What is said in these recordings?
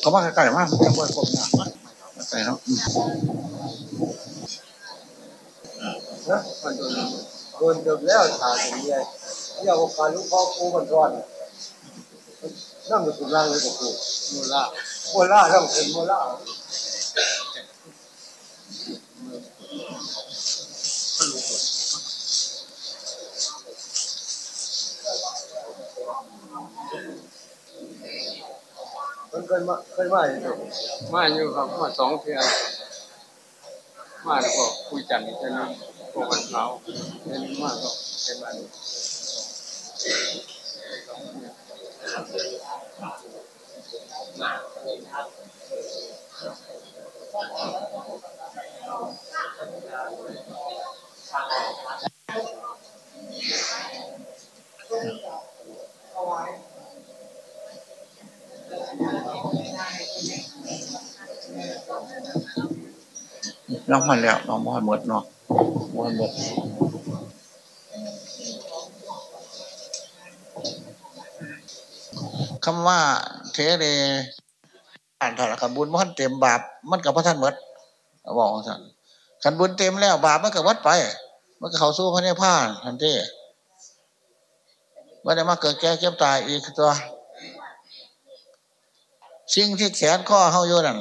เขาว่าใกล้ๆมากเขาจะบ่อยครบเนี่ยใกล้แล้วนะมันโดนโดนเดิมแล้วขาดอย่างเงี้ยที่เอาการลูกพ่อกูมันร้อนนั่งอยู่ตรงล่างเลยกับกูโมล่าโมล่าต้องเป็นโมล่า นเคยมาเคยมาอยู่มาอยู่ครับมาสองเทือนมาแล้วก็คุยจันทร์ใช่ไหมพวกมันเขาเป็นมากก็เป็นมาน้อ งมันแล้วน้องมอนหมดเนาะมอนหมดคำว่าเทเรอ่านถอดขันบุญมันเต็มบาปมันกับพระท่านหมดบอกท่านขันบุญเต็มแล้วบาปมันกับวัดไป มันก็เขาสู้พระเนพานทันทีไม่ได้มาเกิดแก่เก็บตายอีกตัว สิ่งที่แขนข้อเฮาโยนั่น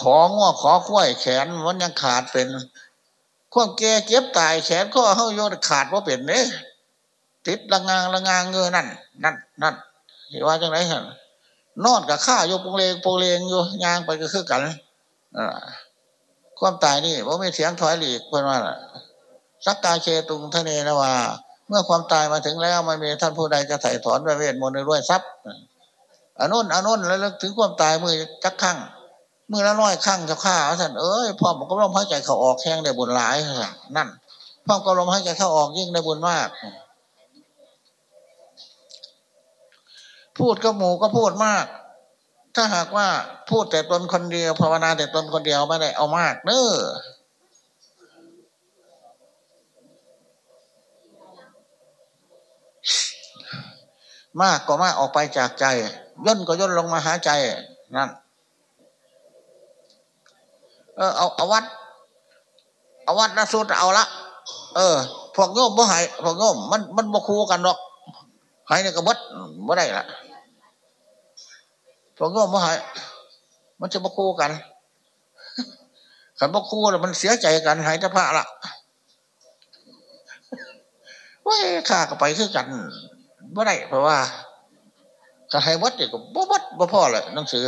ของอขอคุ้ยแขนมันยังขาดเป็นข้อแก่เก็บตายแขนข้อเฮาโยนขาดว่าเป็นเนี่ยติดละงางละงางเงยนั่นนั่นนั่นเห็นว่าจังไรเหรอนอนกับข้าโยกโปงเลงโปงเลงอยู่ยางไปก็คือกันความตายนี่ว่าไม่เสียงถอยหลีกเพื่อนว่าสักกาเคตุงทะเนนะว่า เมื่อความตายมาถึงแล้วมันมีท่านผู้ใดจะไถ่ถอนด้วยเวทมนต์ด้วยทรัพย์อนุนอนุนแล้วถึงความตายมือจักขัง มือละน้อยข้างจะฆ่าท่านเอ้ยพ่อผมก็ลมหายใจเขาออกแข้งได้บุญหลายนั่นพ่อก็ลมหายใจเข้าออกยิ่งได้บุญมาก พูดก็หมูก็พูดมาก ถ้าหากว่าพูดแต่ตนคนเดียวภาวนาแต่ตนคนเดียวไม่ได้เอามากเน้อมากก็มากออกไปจากใจ ย่นก็ย่นลงมาหาใจนั่น เออเอาเอาวัด เอาวัดนะสุดเอาละเออ พวกโยมบ่หายพวกโยมมันมันบ่คู่กันหรอกหายเนี่ยก็บดบ่ได้ละพวกโยมบ่หายมันจะบ่คู่กันขันบ่คู่แล้วมันเสียใจกันหายจะพระละว้ยข้าก็ไปคือกันบ่ได้เพราะว่าขันให้วัดเนี่ยก็บ่วัดบ่พ่อเลยหนังสือ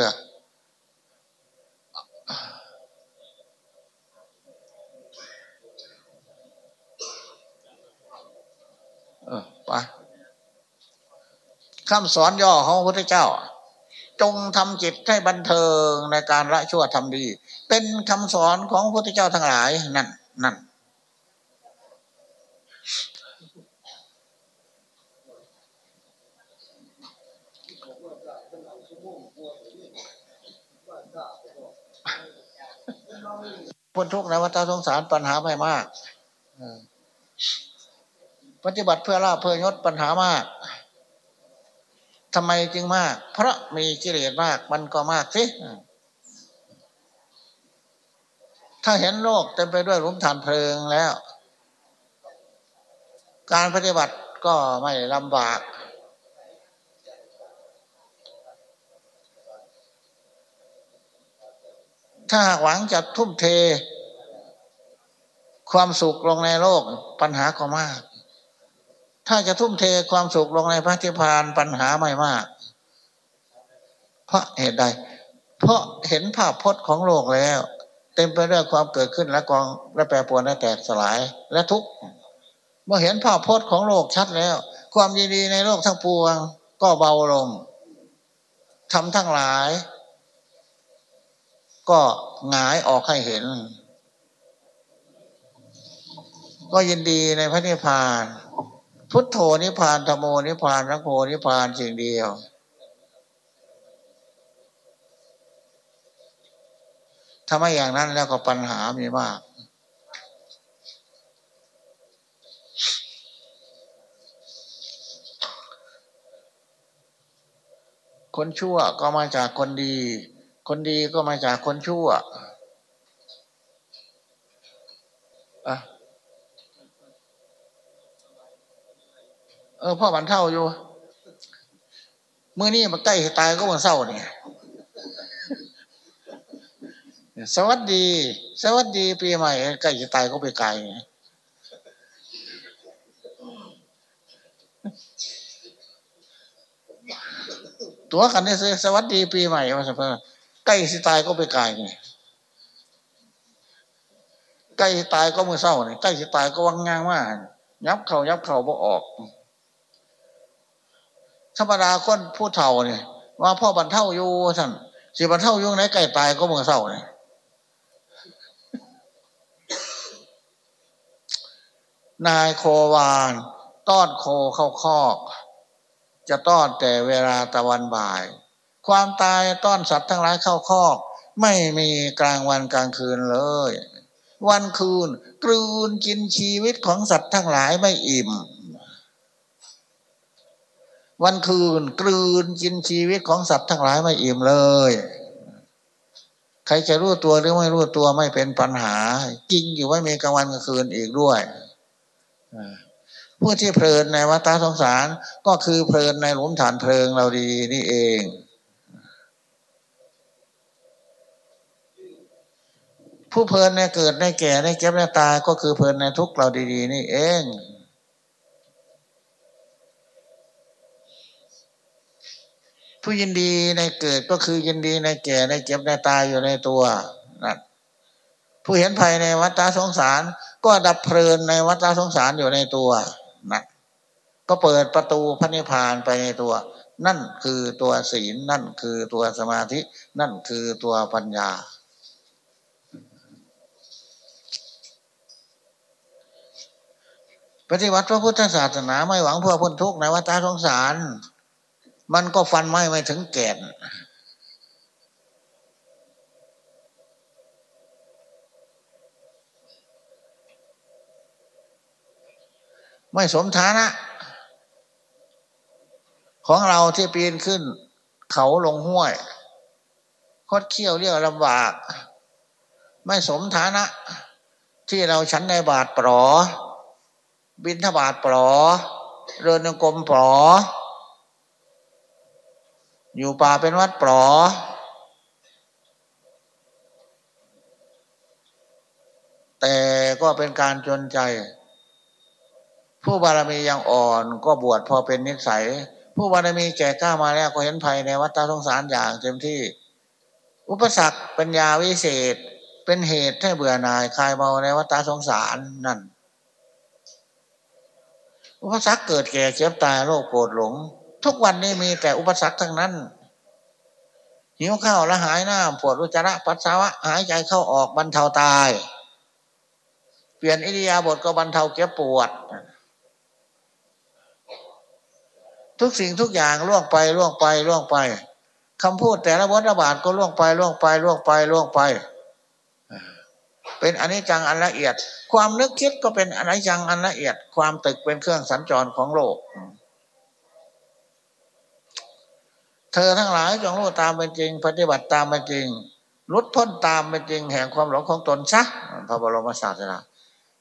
ไปคำสอนย่อของพระพุทธเจ้า จงทำจิตให้บันเทิงในการละชั่วทำดี เป็นคำสอนของพระพุทธเจ้าทั้งหลายนั่นนั่นพ้นทุกข์ในวัฏสงสารปัญหาไม่มาก ปฏิบัติเพื่อลาเพื่อยศปัญหามากทำไมจึงมาก เพราะมีกิเลสมากมันก็มากสิถ้าเห็นโลกเต็มไปด้วยรุมฐานเพลิงแล้ว การปฏิบัติก็ไม่ลำบากถ้าหวังจะทุ่มเท ความสุขลงในโลกปัญหาก็มาก ถ้าจะทุ่มเทความสุขลงในพระนิพพานปัญหาไม่มาก เพราะเหตุใด เพราะเห็นภาพพจน์ของโลกแล้ว เต็มไปด้วยความเกิดขึ้นและกองและแปรปรวนและแตกสลายและทุกข์เมื่อเห็นภาพพจน์ของโลกชัดแล้ว ความยินดีในโลกทั้งปวง ก็เบาลงทำทั้งหลาย ก็หงายออกให้เห็น ก็ยินดีในพระนิพพาน พุทโธนิพานธโมนิพานรักโพนิพานสิ่งเดียว ถ้าไม่อย่างนั้นแล้วก็ปัญหามีมากคนชั่วก็มาจากคนดี คนดีก็มาจากคนชั่วอะ เออพ่อบันเท่าอยู่เมื่อนี้มันใกล้ตายก็มันเศร้าเนี่ยสวัสดี สวัสดีปีใหม่ใกล้จะตายก็ไปไกลตัวกันนี่สวัสดีปีใหม่มาสักใกล้สิตายก็ไปไกลนี่ใกล้ตายก็มือเศร้านี่ใกล้สิตายก็วังงางมากยับเข่ายับเข่าบ่ออก ธรรมดาคนผู้เฒ่าเนี่ยว่าพ่อบรรเทาอยู่ท่านสิบรรเทาอยู่ไหนใกล้ตายก็มือเศร้าเนี่ยนายโควานต้อนโคเข้าคอก จะต้อนแต่เวลาตะวันบ่าย ความตายต้อนสัตว์ทั้งหลายเข้าคอก ไม่มีกลางวันกลางคืนเลย วันคืนกลืนกินชีวิตของสัตว์ทั้งหลายไม่อิ่ม วันคืนกลืนกินชีวิตของสัตว์ทั้งหลายไม่อิ่มเลย ใครจะรู้ตัวหรือไม่รู้ตัวไม่เป็นปัญหาจริงอยู่ไม่มีกลางวันกลางคืนอีกด้วยผู้ที่เพลินในวัฏสงสารก็คือเพลินในหลุมฐานเพลิงเราดีนี่เองผู้เพลินในเกิดในแก่ในเก็บในตายก็คือเพลินในทุกเราดีๆ นี่เอง ผู้ยินดีในเกิดก็คือยินดีในแก่ในเก็บในตายอยู่ในตัวนั่นผู้เห็นภัยในวัฏสงสาร ก็ดับเพลินในวัฏสงสารอยู่ในตัวนะก็เปิดประตูพระนิพพานไปในตัว นั่นคือตัวศีลนั่นคือตัวสมาธิ นั่นคือตัวปัญญา ปฏิวัติพระพุทธศาสนาไม่หวังเพื่อพ้นทุกข์ในวัฏสงสาร มันก็ฟันไม่ไม่ถึงแก่น ไม่สมฐานะ ของเราที่ปีนขึ้น เขาลงห้วย คดเคี้ยวเรียกลำบาก ไม่สมฐานะ ที่เราชั้นในบาทปลอบินทบาทปลอเรินกรมปลอ อยู่ป่าเป็นวัดปลอแต่ก็เป็นการจนใจ ผู้บารมียังอ่อนก็บวชพอเป็นนิสัย ผู้บารมีแก่กล้ามาแล้วก็เห็นภัยในวัฏสงสารอย่างเต็มที่ อุปสรรคปัญญาวิเศษเป็นเหตุให้เบื่อหน่ายคลายเมาในวัฏสงสารนั่นอุปสรรคเกิดแก่เจ็บตายโรคโกรธหลง ทุกวันนี้มีแต่อุปสรรคทั้งนั้นหิวข้าวละหายหน้าปวดรุจระปัสสาวะหายใจเข้าออกบรรเทาตาย เปลี่ยนอิริยาบถก็บรรเทาเก็บปวด ทุกสิ่งทุกอย่างล่วงไปล่วงไปล่วงไปคำพูดแต่ละวัฏบาทก็ล่วงไปล่วงไปล่วงไปล่วงไป เป็นอนิจจังอันละเอียด ความนึกคิดก็เป็นอนิจจังอันละเอียด ความตึกเป็นเครื่องสัญจรของโลก เธอทั้งหลายจงรู้ตามเป็นจริง ปฏิบัติตามเป็นจริงลดพ้นตามเป็นจริง แห่งความหลงของตนซะพระบรมศาสดา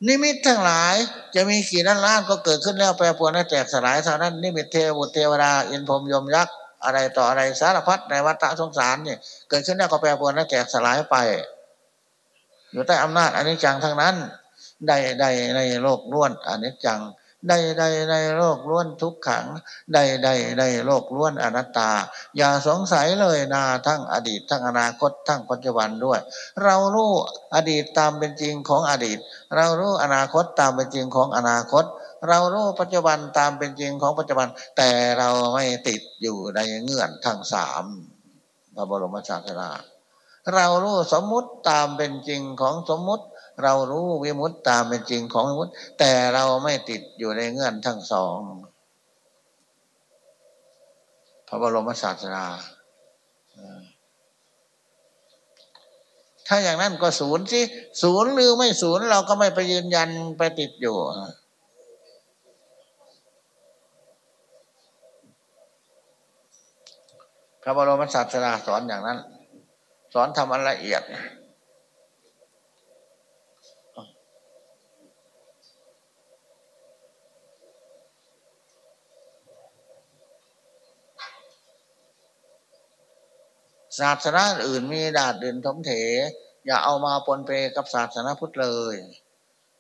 นิมิตทั้งหลายจะมีกี่ล้านล้านก็เกิดขึ้นแล้วแปรปรวนและแตกสลายเท่านั้น นิมิตเทวุตเทวดาอินพรมยมยักษ์อะไรต่ออะไรสารพัดในวัฏสงสารเนี่ยเกิดขึ้นแล้วก็แปรปรวนและแตกสลายไป อยู่ใต้อำนาจอนิจจังทั้งนั้นใดใดในโลกล้วนอนิจจัง ใดใดในโลกล้วนทุกขัง ใดใดในโลกล้วนอนัตตา อย่าสงสัยเลยนาทั้งอดีตทั้งอนาคตทั้งปัจจุบันด้วย เรารู้อดีตตามเป็นจริงของอดีต เรารู้อนาคตตามเป็นจริงของอนาคต เรารู้ปัจจุบันตามเป็นจริงของปัจจุบัน แต่เราไม่ติดอยู่ในเงื่อนทั้งสามพระบรมศาสดาเรารู้สมมุติตามเป็นจริงของสมมุติ เรารู้วิมุตตามเป็นจริงของวิมุตแต่เราไม่ติดอยู่ในเงื่อนทั้งสองพระบรมศาสดาถ้าอย่างนั้นก็ศูนย์สิศูนย์หรือไม่ศูนย์เราก็ไม่ไปยืนยันไปติดอยู่ไประบรมศาสดาสอนอย่างนั้น สอนทำอันละเอียด ศาสนาอื่นมีดาดเดินทมเถ อย่าเอามาปนเปกับศาสนาพุทธเลย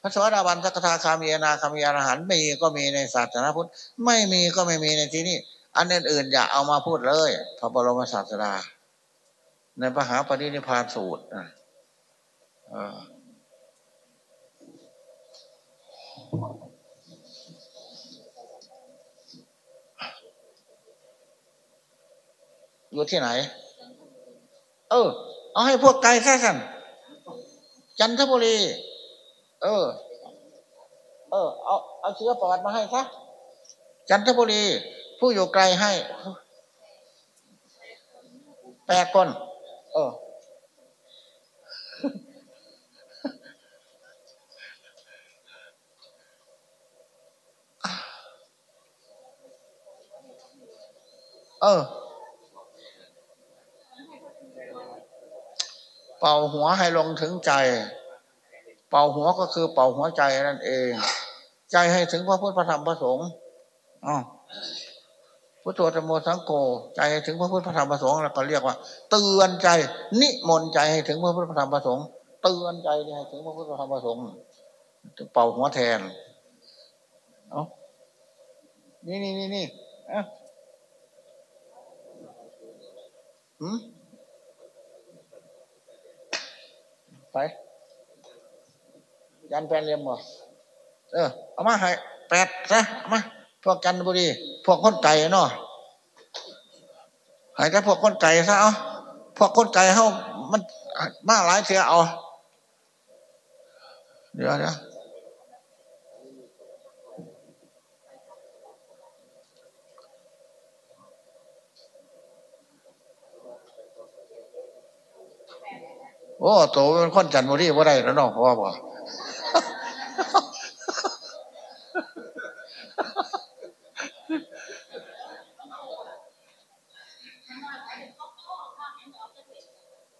พระสวัสดิบาลสักทาคามีนาคามีอรหันมีก็มีในศาสนาพุทธ ไม่มีก็ไม่มีในที่นี้อันอื่นๆอย่าเอามาพูดเลย พระบรมศาสดา ในพระหาปณินิพานสูตรอยู่ที่ไหน เออ เอาให้พวกไกลซะสันจันทบุรี เออ เออ เอาเอาเชื้อปอดมาให้ซะจันทบุรี ผู้อยู่ไกลให้แปดคนเออเออ เป่าหัวให้ลงถึงใจ เป่าหัวก็คือเป่าหัวใจนั่นเอง ใจให้ถึงพระพุทธพระธรรมพระสงฆ์อ๋อพุทโธธรรมโมสังโฆใจให้ถึงพระพุทธพระธรรมพระสงฆ์แล้วก็เรียกว่า เตือนใจ นิมนต์ใจให้ถึงพระพุทธพระธรรมพระสงฆ์เตือนใจให้ถึงพระพุทธพระธรรมพระสงฆ์เป่าหัวแทนเอ้านี่นี่นี่นี่อะหืม ไปยันแปดเรียมบ่เออ เอามาให้แปดซะเอามา พวกกันบุรี พวกคนไก่เนาะให้แต่พวกคนไก่ซะเอาพวกคนไก่เขามันมาหลายเสียเอา เดี๋ยวเดี๋ โอ้โตเป็นคนจันทบุรีว่าได้แล้วน้องพ่อบอก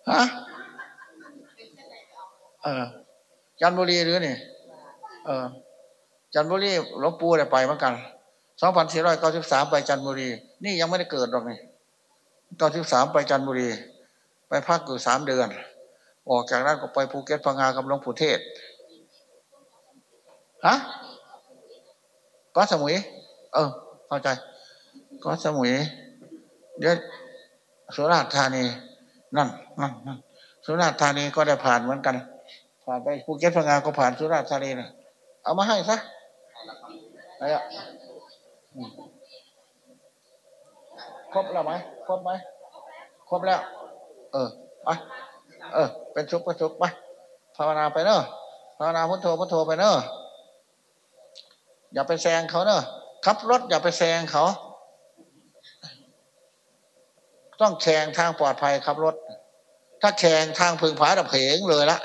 ฮะเออจันบุรีหรือนี่ เออ จันบุรีหลวงปู่ได้ไปเหมือนกันสองพันสี่ร้อยเก้าสิบสามไปจันบุรี นี่ยังไม่ได้เกิดหรอกนี่เก้าสิบสามไปจันบุรี ไปพักอยู่สามเดือน ออกจากนั้นก็ไปภูเก็ตพังงากับหลวงปู่เทศฮะก็สมุย เออ เข้าใจ ก็สมุย เดี๋ยวสุราษฎร์ธานี นั่นนั่นนั่นสุราษฎร์ธานีก็ได้ผ่านเหมือนกัน ผ่านไปภูเก็ตพังงาก็ผ่านสุราษฎร์ธานีนะเอามาให้ซะอะไรอะครบแล้วไหมครบไหมครบแล้ว เออไป เออ เป็นชุกเป็นชุกไปภาวนาไปเนอะภาวนาพุทโธพุทโธไปเนอะอย่าไปแซงเขาเนอะขับรถอย่าไปแซงเขา ต้องแข่งทางปลอดภัยขับรถ ถ้าแข่งทางพึงผาดับเพงเลยละ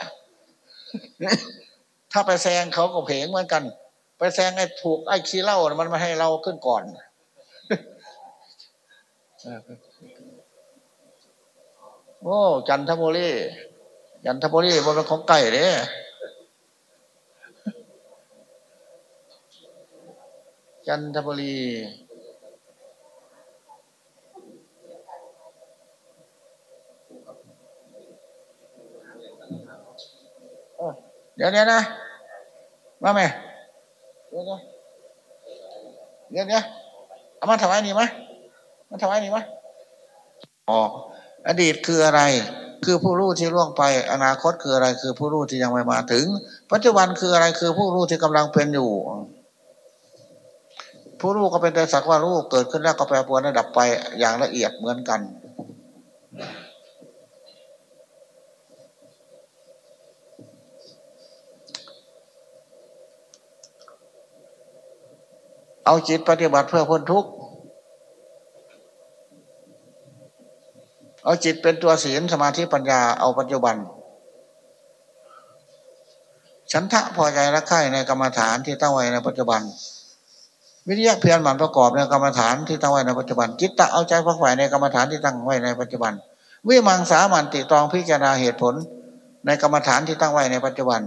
ถ้าไปแซงเขาก็เพงเหมือนกัน ไปแซงไอ้ถูกไอ้ขี้เล่ามันมาให้เราขึ้นก่อน โอ้ จันทบุรีจันทบุรีบนเป็นของไก่เด้จันทบุรีเดี๋ยวเดี๋ยวนะมาไหมเดี๋ยวเดี๋ยวเดี๋ยวเดี๋ยเอามาถวายนี่ไหมมาถวายนี่ไหมอ๋อ อดีตคืออะไร คือผู้รู้ที่ล่วงไป อนาคตคืออะไร คือผู้รู้ที่ยังไม่มาถึง ปัจจุบันคืออะไร คือผู้รู้ที่กำลังเป็นอยู่ ผู้รู้ก็เป็นแต่สักว่ารู้เกิดขึ้นแล้วก็แปรปรวนระดับไปอย่างละเอียดเหมือนกันเอาจิตปฏิบัติเพื่อพ้นทุกข์ เอาจิตเป็นตัวศีลสมาธิปัญญาเอาปัจจุบัน ฉันทะพอใจรักใคร่ในกรรมฐานที่ตั้งไว้ในปัจจุบัน วิริยะเพียรหมั่นประกอบในกรรมฐานที่ตั้งไว้ในปัจจุบัน จิตตะเอาใจพักฝ่ายในกรรมฐานที่ตั้งไว้ในปัจจุบัน วิมังสามันติตรองพิจารณาเหตุผล ในกรรมฐานที่ตั้งไว้ในปัจจุบัน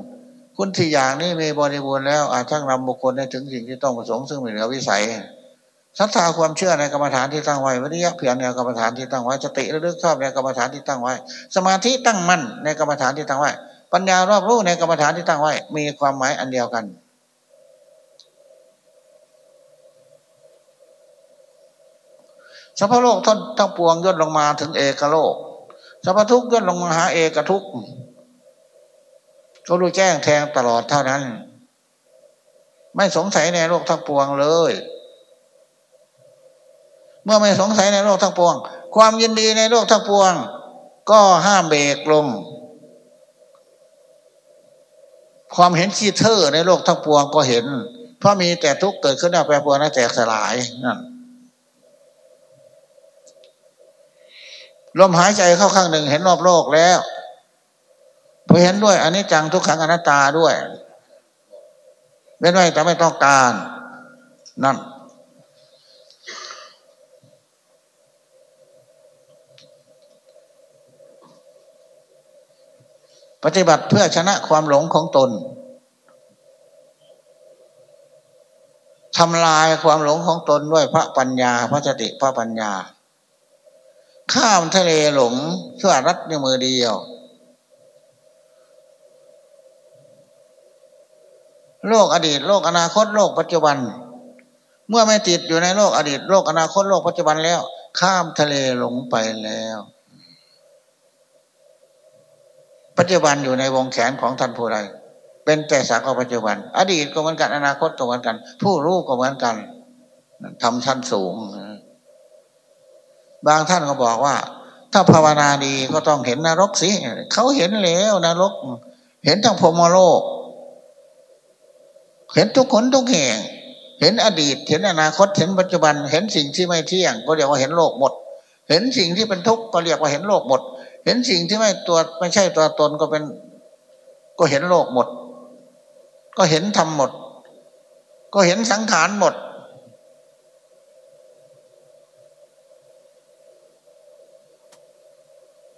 คุณที่อย่างนี้มีบริบูรณ์แล้วอาจชักนำบุคคลได้ถึงสิ่งที่ต้องประสงค์ซึ่งม่เหลือวิสัย ศรัทธาความเชื่อในกรรมฐานที่ตั้งไว้วิริยะเพียรในกรรมฐานที่ตั้งไว้สติระลึกชอบในกรรมฐานที่ตั้งไว้ สมาธิตั้งมั่นในกรรมฐานที่ตั้งไว้ ปัญญารอบรู้ในกรรมฐานที่ตั้งไว้ มีความหมายอันเดียวกัน สัพพโลกท่านทั้งปวงย่นลงมาถึงเอกโลกสัพพทุกย่นลงมาหาเอกทุกก็รู้แจ้งแทงตลอดเท่านั้น ไม่สงสัยในโลกทั้งปวงเลย เมื่อไม่สงสัยในโลกทั้งปวง ความยินดีในโลกทั้งปวง ก็ห้ามเบรกลง ความเห็นขี้เท่อในโลกทั้งปวงก็เห็น เพราะมีแต่ทุกข์เกิดขึ้นแล้วแปรปรวนแล้วแตกสลายนั่นลมหายใจเข้าข้างหนึ่งเห็นรอบโลกแล้วพอเห็นด้วยอันนี้จังทุกขังอนัตตาด้วยเว้นไว้แต่ไม่ต้องการ นั่น ปฏิบัติเพื่อชนะความหลงของตนทำลายความหลงของตนด้วยพระปัญญา พระสติพระปัญญา ข้ามทะเลหลงชั่วรัดในมือเดียว โลกอดีต โลกอนาคตโลกปัจจุบัน เมื่อไม่ติดอยู่ในโลกอดีต โลกอนาคตโลกปัจจุบันแล้ว ข้ามทะเลหลงไปแล้ว ปัจจุบันอยู่ในวงแขนของท่านผู้ใดเป็นแต่สักว่าปัจจุบัน อดีตก็เหมือนกันอนาคตก็เหมือนกัน ผู้รู้ก็เหมือนกันทำชั้นสูง บางท่านก็บอกว่า ถ้าภาวนาดีก็ต้องเห็นนรกสิเขาเห็นแล้วนรก เห็นทั้งพมโลก เห็นทุกคนทุกแห่งเห็นอดีต เห็นอนาคตเห็นปัจจุบัน เห็นสิ่งที่ไม่เที่ยง ก็เรียกว่าเห็นโลกหมด เห็นสิ่งที่เป็นทุกข์ก็เรียกว่าเห็นโลกหมด เห็นสิ่งที่ไม่ตัวไม่ใช่ตัวตนก็เป็น ก็เห็นโลกหมด ก็เห็นธรรมหมด ก็เห็นสังขารหมด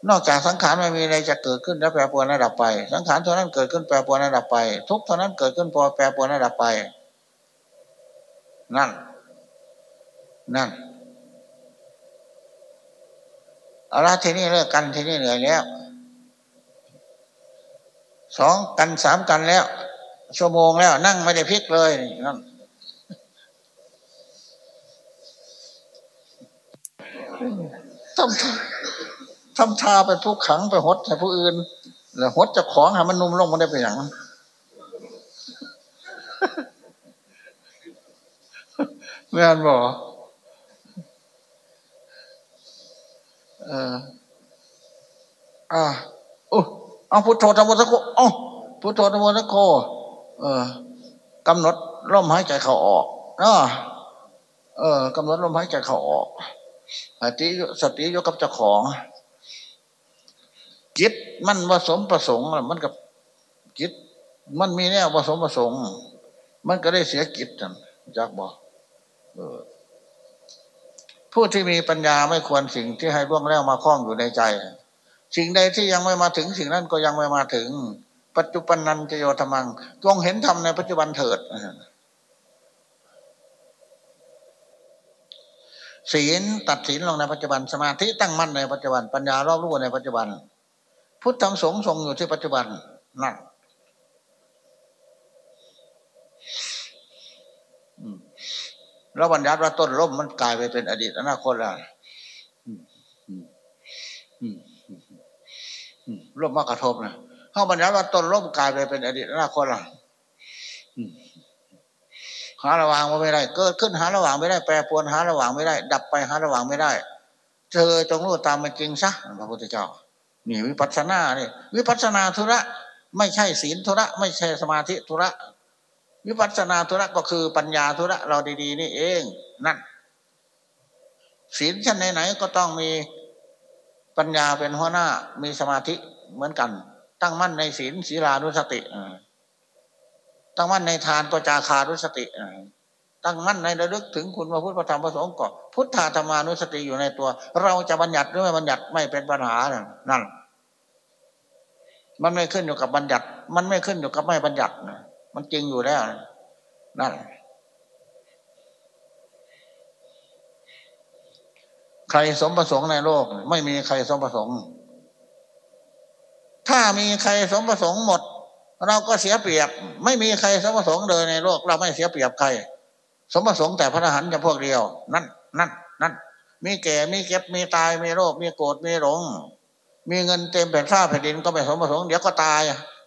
นอกจากสังขารไม่มีอะไรจะเกิดขึ้นแล้วแปรปรวนระดับไป สังขารเท่านั้นเกิดขึ้นแปรปรวนระดับไป ทุกเท่านั้นเกิดขึ้นพอแปรปรวนระดับไป นั่น นั่น เอาละทีนี้เลิกกันทีนี้เหนื่อยแล้วสองกันสามกันแล้ว ชั่วโมงแล้ว นั่งไม่ได้พลิกเลยนั่นต้องทำทาไปผู้ขังไปหดให้ผู้อื่น แล้วหดจะของหามันนุ่มลงมันได้ไปอย่างแม่นบอก เอออ่าโอ้เอาพุทโธธรรมสักโคอ๋อพุทโธธรรมสักโคเออกำหนดลมหายใจเข้าออกอ่าเออกำหนดลมหายใจเข้าออกสติสติยกกับเจ้าของจิตมันผสมประสงค์มันกับจิต มันมีแนวผสมประสงค์ มันก็ได้เสียกิจจันจากบอก ผู้ที่มีปัญญาไม่ควรสิ่งที่ให้ล่วงแล้วมาคล้องอยู่ในใจ สิ่งใดที่ยังไม่มาถึงสิ่งนั้นก็ยังไม่มาถึง ปัจจุบันนันจะโยธรรมังจงเห็นธรรมในปัจจุบันเถิดศีลตัดศีลลงในปัจจุบันสมาธิตั้งมั่นในปัจจุบันปัญญารอบรู้ในปัจจุบัน พุทธธรรมสงฆ์ทรงอยู่ที่ปัจจุบันนั่น แล้วบัญญัติว่าต้นร่มมันกลายไปเป็นอดีตอนาคตแล้วร่มมากระทบนะเขาบัญญัติว่าต้นร่มกลายไปเป็นอดีตอนาคตแล้วหาระหว่างไม่ได้ เกิดขึ้นหาระหว่างไม่ได้ แปรปวนหาระหว่างไม่ได้ ดับไปหาระหว่างไม่ได้ เธอจงรู้ตามเป็นจริงซะพระพุทธเจ้านี่วิปัสสนาเนี่ยวิปัสสนาธุระ ไม่ใช่ศีลธุระ ไม่ใช่สมาธิธุระ วิปัสสนาธุระก็คือปัญญาธุระเราดี ๆ นี่เองนั่นศีลชั้นไหนๆก็ต้องมีปัญญาเป็นหัวหน้ามีสมาธิเหมือนกัน ตั้งมั่นในศีลศีลานุสติตั้งมั่นในทานก็จาคานุสติตั้งมั่นในระลึกถึงคุณพระพุทธพระธรรมพระสงฆ์ก่อพุทธาธรรมานุสติอยู่ในตัว เราจะบัญญัติหรือไม่บัญญัติไม่เป็นปัญหานั่นมันไม่ขึ้นอยู่กับบัญญัติ มันไม่ขึ้นอยู่กับไม่บัญญัติ มันจริงอยู่แล้ว นั่นใครสมประสงค์ในโลก ไม่มีใครสมประสงค์ ถ้ามีใครสมประสงค์หมด เราก็เสียเปรียบ ไม่มีใครสมประสงค์เลยในโลก เราไม่เสียเปรียบใคร สมประสงค์แต่พระอรหันต์จะพวกเดียว นั่น นั่น นั่น มีแก่ มีเก็บ มีตาย มีโรค มีโกรธ มีหลง มีเงินเต็มแผ่นฟ้าแผ่นดินก็ไม่สมประสงค์ เดี๋ยวก็ตาย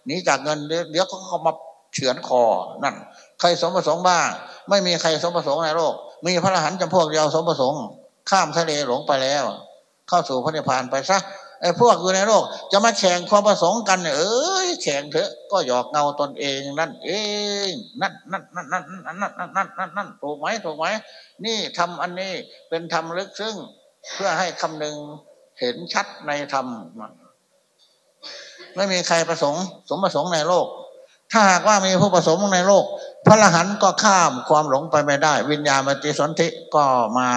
หนีจากเงิน เดี๋ยวก็มา เฉือนคอนั่น ใครสมประสงค์บ้าง ไม่มีใครสมประสงค์ในโลก มีพระอรหันต์จำพวกเดียวสมประสงค์ ข้ามทะเลหลงไปแล้ว เข้าสู่พระนิพพานไปซะไอ้พวกอยู่ในโลก จะมาแข่งความประสงค์กันเอ้ยแข่งเถอะก็หยอกเงาตนเองนั่นเองนั่นนั่นนั่นนั่นนั่นนั่นนั่นนั่นนั่นถูกไหมถูกไหมนี่ทำอันนี้เป็นธรรมลึกซึ้งเพื่อให้คำหนึ่งเห็นชัดในธรรมไม่มีใครประสงค์ สมประสงค์ในโลก ถ้าหากว่ามีผู้ประสงค์ในโลก พระรหันต์ก็ข้ามความหลงไปไม่ได้ วิญญาณมติสนธิก็มา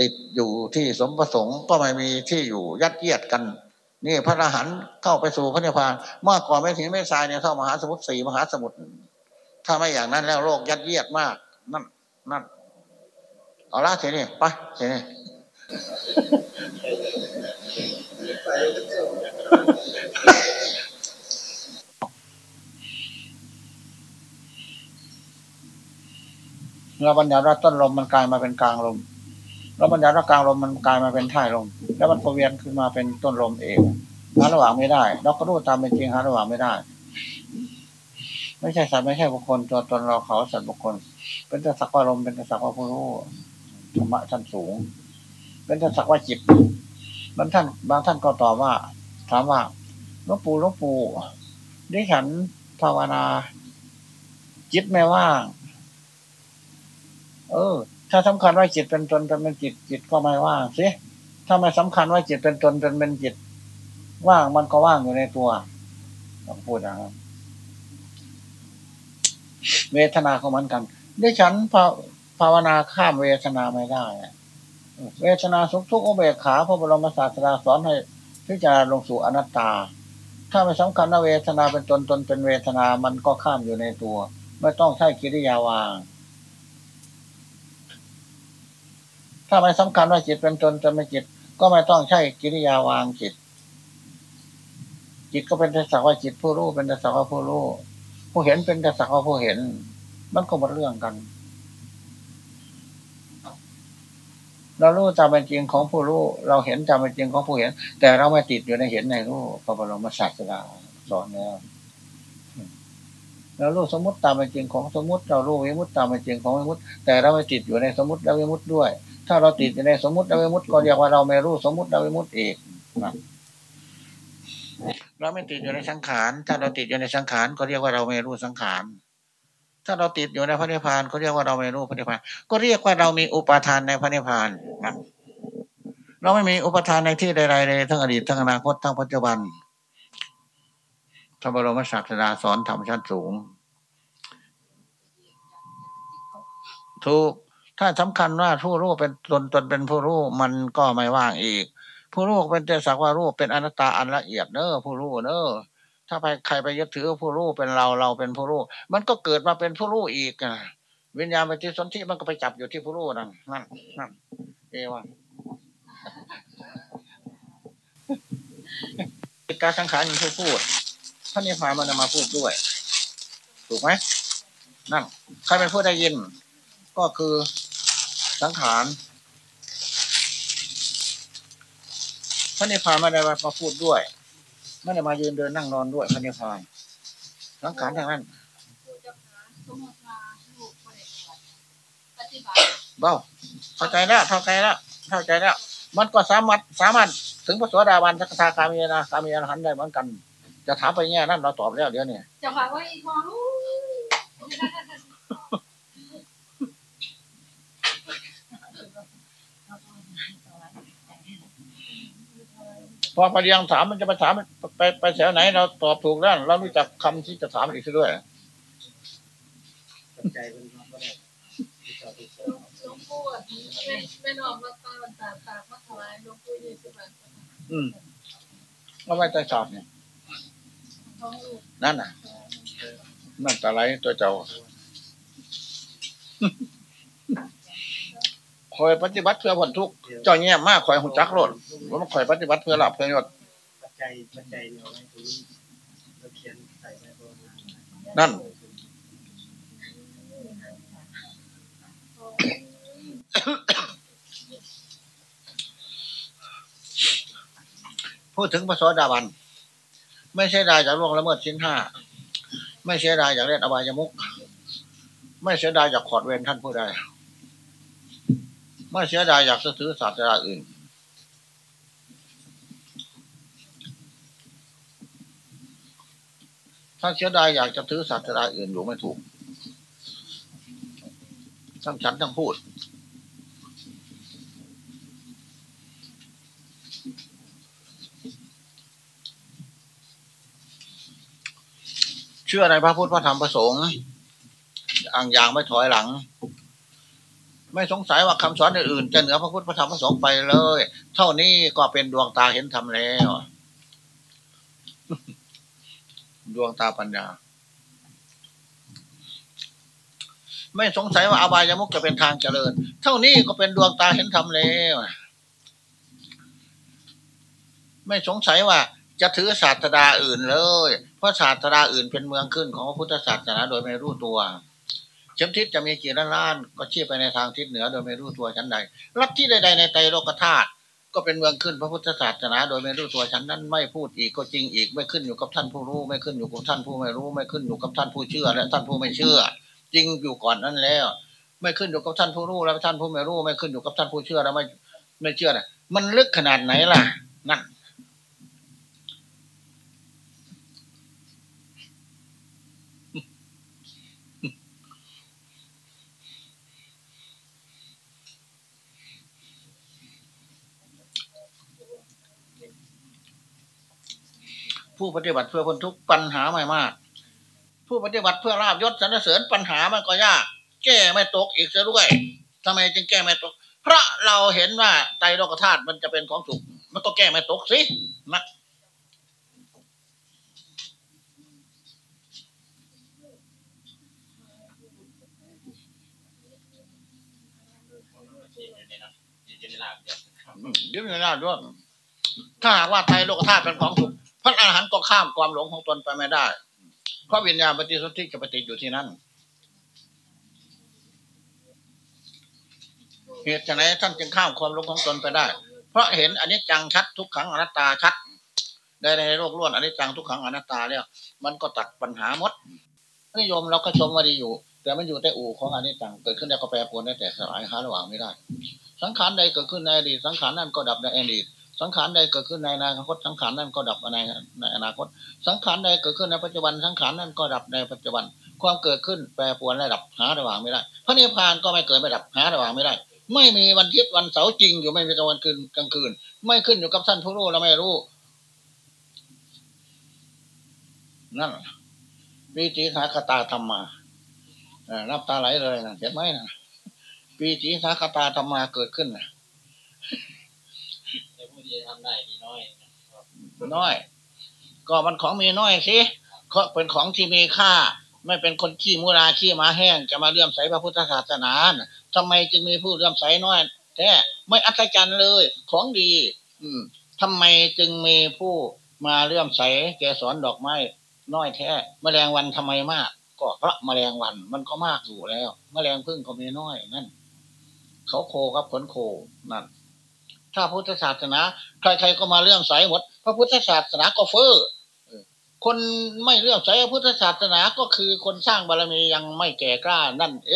ติดอยู่ที่สมประสงค์ก็ไม่มีที่อยู่ยัดเยียดกัน นี่พระรหันต์เข้าไปสู่พระนิพพานมากกว่าไม่ถึงไม่ทรายเนี่ยเท่ามหาสมุทรสี่มหาสมุทรถ้าไม่อย่างนั้นแล้วโลกยัดเยียดมาก นั่นนั่นเอาละทีนี้ไปทีนี้ เราบัญญัติว่าต้นลมมันกลายมาเป็นกลางลมเราบัญญัติว่ากลางลมมันกลายมาเป็นท้ายลม แล้วมันพเวียนขึ้นมาเป็นต้นลมเองหาระหว่างไม่ได้ เราก็รู้ตามเป็นจริงหาระหว่างไม่ได้ ไม่ใช่สัตว์ไม่ใช่บุคคลตัวตนเราเขาสัตว์บุคคล เป็นแต่สักว่าลมเป็นแต่สักว่าผู้รู้ธรรมะชั้นสูง เป็นแต่สักว่าจิตบางท่าน บางท่านก็ตอบว่า ถามว่าหลวงปู่หลวงปู่ดิฉันภาวนา จิตไม่ว่าง เออ ถ้าสำคัญว่าจิตเป็นตนเป็นจิตจิตก็ไม่ว่างสิถ้าไม่สำคัญว่าจิตเป็นตนเป็นเป็นจิต ว่างมันก็ว่างอยู่ในตัวต้องพูดนะครับเวทนาของมันกันดิฉันภาวนาข้ามเวทนาไม่ได้เวทนาสุขทุกข์อุเบกขาพระบรมศาสดาสอนให้พิจารณาลงสู่อนัตตา ถ้าไม่สำคัญว่าเวทนาเป็นตนตนเป็นเวทนามันก็ข้ามอยู่ในตัว ไม่ต้องใช้กิริยาวาง ถ้าไม่สำคัญว่าจิตเป็นตนจะไม่จิต ก็ไม่ต้องใช้กิริยาวางจิต จิตก็เป็นแต่สักว่าจิตผู้รู้เป็นแต่สักว่าผู้รู้ผู้เห็นเป็นแต่สักว่าผู้เห็น มันก็หมดเรื่องกัน เรารู้ตามเป็นจริงของผู้รู้เราเห็นตามเป็นจริงของผู้เห็น แต่เราไม่ติดอยู่ในเห็นในรู้พระบรมศาสดาสอนแล้วเรารู้สมมติตามเป็นจริงของสมมติ เรารู้วิมุตตามเป็นจริงของวิมุตแต่เราไม่ติดอยู่ในสมมติและวิมุตด้วย ถ้าเราติดในสมมติเราไม่มุตก็เรียกว่าเราไม่รู้สมมติเราไม่มุตอีกนะเราไม่ติดอยู่ในสังขาร ถ้าเราติดอยู่ในสังขารก็เรียกว่าเราไม่รู้สังขาร ถ้าเราติดอยู่ในพระนิพพานก็เรียกว่าเราไม่รู้พระนิพพาน ก็เรียกว่าเรามีอุปทานในพระนิพพานนะเราไม่มีอุปทานในที่ใดๆเลยทั้งอดีตทั้งอนาคตทั้งปัจจุบันพระบรมศาสดาสอนธรรมชั้นสูงทุก ถ้าสำคัญว่าผู้รู้เป็นตนตนเป็นผู้รู้มันก็ไม่ว่างอีก ผู้รู้เป็นแต่สักว่ารู้เป็นอนัตตาอันละเอียดเนอผู้รู้เนอถ้าไปใครไปยึดถือผู้รู้เป็นเราเราเป็นผู้รู้มันก็เกิดมาเป็นผู้รู้อีกอะวิญญาณปฏิสนธิมันก็ไปจับอยู่ที่ผู้รู้นั่นนั่นนั่นเอวังการสังขารอย่างที่พูดท่านนิพพานมันมาพูดด้วย ถูกไหมนั่นใครเป็นผู้ได้ยิน ก็คือ สังขารพระนิพพานไม่ได้มาพูดด้วยไม่ได้มายืนเดินนั่งนอนด้วยพระนิพพานสังขารทางนั้นเบ้าเข้าใจแล้วเข้าใจแล้วเข้าใจแล้วมันก็สามารถสามารถถึงพระสวสดาบันสักทาคามีนะคามีอรหันได้เหมือนกัน จะถามไปแง่นั้นเราตอบแล้วเดี๋ยวนี้จะฝากไว้อีกความพอปรียงถามมันจะไปถามไปไปแถวไหน เราตอบถูกแล้วเรารู้จักคำที่จะถามอีกด้วยปู่อะแม่แม่น้องมาตอนตาตามาถวายหลวงปู่ยี่สิบบาทอืมเอาไว้ใต้ศาสตร์เนี่ยท้องลูกนั่นน่ะนั่นตะไลตัวเจ้า คอยปฏิบัติเพื่อผลทุกข์เจ้าเงี้ยมากคอยหุ่จักรถว่ามันคอยปฏิบัติเพื่อหลับเพื่อยศปัจจัยปัจจัยเนี่ยเอาไว้ตรงนี้เราเขียนใส่ไว้บนนั้นนั่นพูดถึงพระโสดาบัน ไม่ใช่ดายจากล่วงละเมิดชิ้นห้า ไม่เสียดายจากเล่นอบายมุก ไม่เสียดายจากขอดเวรท่านผู้ใด ไม่เสียดายอยากจะถือศาสนาอื่น ถ้าเสียดายอยากจะถือศาสนาอื่นอยู่ไม่ถูกทั้งฉันทั้งพูด เชื่อในพระพุทธพระธรรมพระสงฆ์อ่างยางไม่ถอยหลัง ไม่สงสัยว่าคำสอนอื่นๆจะเหนือพระพุทธพระธรรมพระสงฆ์ไปเลย เท่านี้ก็เป็นดวงตาเห็นธรรมแล้ว ดวงตาปัญญา ไม่สงสัยว่าอบายมุกจะเป็นทางเจริญ เท่านี้ก็เป็นดวงตาเห็นธรรมแล้วไม่สงสัยว่าจะถือศาสดาอื่นเลย เพราะศาสดาอื่นเป็นเมืองขึ้นของพระพุทธศาสนาโดยไม่รู้ตัว เข็มทิศจะมีกี่ล้านล้านก็ชี้ไปในทางทิศเหนือโดยไม่รู้ตัวชั้นใดรัฐที่ใดๆในไตรโลกธาตุก็เป็นเมืองขึ้นพระพุทธศาสนา โดยไม่รู้ตัวชั้นนั้นไม่พูดอีกก็จริงอีก ไม่ขึ้นอยู่กับท่านผู้รู้ ไม่ขึ้นอยู่กับท่านผู้ไม่รู้ ไม่ขึ้นอยู่กับท่านผู้เชื่อ และท่านผู้ไม่เชื่อ จริงอยู่ก่อนนั้นแล้ว ไม่ขึ้นอยู่กับท่านผู้รู้และท่านผู้ไม่รู้ ไม่ขึ้นอยู่กับท่านผู้เชื่อและไม่ไม่เชื่อนะมันลึกขนาดไหนล่ะนั่น ผู้ปฏิบัติเพื่อพ้นทุกข์ปัญหาไม่มาก ผู้ปฏิบัติเพื่อลาบยศสรรเสริญปัญหามันก็ยาก แก้ไม่ตกอีกซะด้วยทำไมจึงแก้ไม่ตก เพราะเราเห็นว่าไตรโลกธาตุมันจะเป็นของสุขมันก็แก้ไม่ตกสินะอืมเดี๋ยวนี้นะด้วยถ้าหากว่าไตรโลกธาตุเป็นของสุขพ ระอรหันต์ก็ข้ามความหลงของตนไปไม่ได้ เพราะวิญญาณปฏิสนธิจะปฏิอยู่ที่นั่นเหตุไฉนท่านจึงข้ามความหลงของตนไปได้ เพราะเห็นอันิจจังชัดทุกขังอนัตตาชัดได้ในโลกล้วนอันิจจังทุกขังอนัตตาแล้วมันก็ตัดปัญหาหมดนิยมเราก็ชมว่าดีอยู่ แต่มันอยู่ในอู่ของอันิจจังเกิดขึ้นแล้วก็แปรปรวนได้แต่สลายหาระหว่างไม่ได้ สังขารใดเกิดขึ้นในอดีตสังขารนั้นก็ดับในอดีต สังขารใดเกิดขึ้นในอนาคตสังขารนั้นก็ดับในในอนาคต สังขารใดเกิดขึ้นในปัจจุบันสังขารนั้นก็ดับในปัจจุบัน ความเกิดขึ้นแปรปรวนและดับหาระหว่างไม่ได้พระนิพพานก็ไม่เกิดไม่ดับหาระหว่างไม่ได้ ไม่มีวันทิตย์วันเสาร์จริงอยู่ไม่มีกลางวันคืนกลางคืน ไม่ขึ้นอยู่กับท่านผู้รู้และไม่รู้นั่นปีติสาคตาธรรมาเอ่อน้ำตาไหลเลยนะเห็นไหมนะปีติสาคตาธรรมาเกิดขึ้นนะ ในผู้ที่ทำได้มีน้อยน้อย ก็มันของมีน้อยสิก็เป็นของที่มีค่า ไม่เป็นคนขี้มุราขี้มาแห้งจะมาเลื่อมใสพระพุทธศาสนาน่ะทำไมจึงมีผู้เลื่อมใสน้อยแท้ไม่อัศจรรย์เลย ของดี อืมทำไมจึงมีผู้มาเลื่อมใสแกสอนดอกไม้น้อยแท้แมลงวันทำไมมาก ก็เพราะแมลงวันมันก็มากอยู่แล้ว แมลงพึ่งก็มีน้อยนั่น เขาโคครับขนโคนั่น ถ้าพุทธศาสนา ใครๆก็มาเลื่อมใสหมด พระพุทธศาสนาก็เฟ้อเอคนไม่เลื่อมใสพระพุทธศาสนาก็คือคนสร้างบารมียังไม่แก่กล้านั่นเอ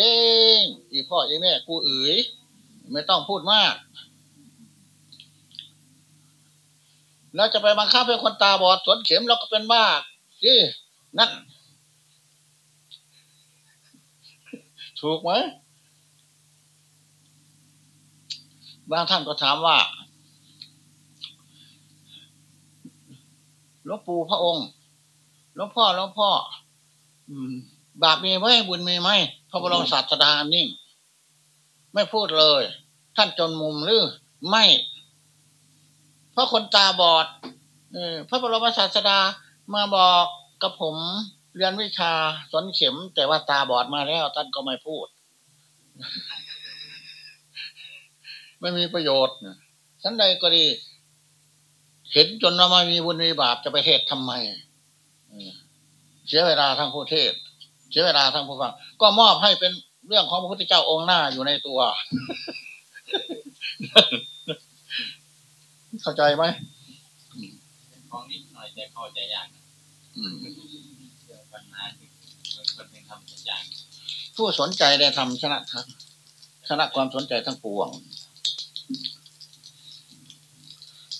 งอีพ่ออีแม่กูเอ๋ยไม่ต้องพูดมาก แล้วจะไปบังคับให้คนตาบอดสวนเข็มแล้วก็เป็นบ้าสินั่นถูกไหม บางท่านก็ถามว่าหลวงปู่พระองค์หลวงพ่อหลวงพ่อ อืม บาปมีไหมบุญมีไหมพระบรมศาสดานิ่ง ไม่พูดเลย ท่านจนมุมหรือไม่ เพราะคนตาบอดเออพระบรมศาสดามาบอกกับผมเรียนวิชาสนเข็ม แต่ว่าตาบอดมาแล้ว ท่านก็ไม่พูด ไม่มีประโยชน์สันใดก็ดี เห็นจนเราไม่มีบุญมีบาปจะไปเทศทำไมเออเสียเวลาทั้งผู้เทศ เสียเวลาทั้งผู้ฟัง ก็มอบให้เป็นเรื่องของพระพุทธเจ้าองค์หน้าอยู่ในตัว เข้าใจไหมเป็นของนิดหน่อยแต่เข้าใจยากนะอืมเรื่องปัญหาที่มันคนเป็นทำสัญญาณผู้สนใจได้ทำชนะครับชนะความสนใจทั้งปวง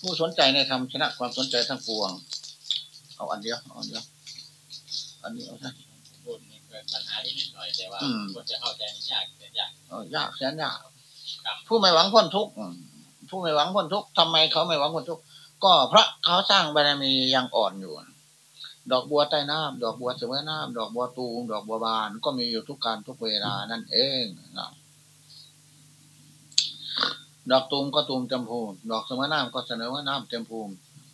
ผู้สนใจในธรรมชนะความสนใจทั้งปวง เอาอันเดียวเอาอันเดียวอันนี้เอาซะพูดนี่เกิดปัญหาที่นิดหน่อยแต่ว่าอืมคนจะเข้าใจนี่ยากแต่ยากเอายากแสนยากกรรมผู้ไม่หวังพ้นทุกข์อืมผู้ไม่หวังพ้นทุกข์ทำไมเขาไม่หวังพ้นทุกข์ก็เพราะเขาสร้างบารมียังอ่อนอยู่ดอกบัวใต้น้ำดอกบัวเสมอน้ำดอกบัวตูมดอกบัวบาน ก็มีอยู่ทุกการทุกเวลานั่นเองนะ ดอกตูมก็ตูมเต็มภูมิ ดอกเสมอน้ำก็เสมอว่าน้ำเต็มภูมิ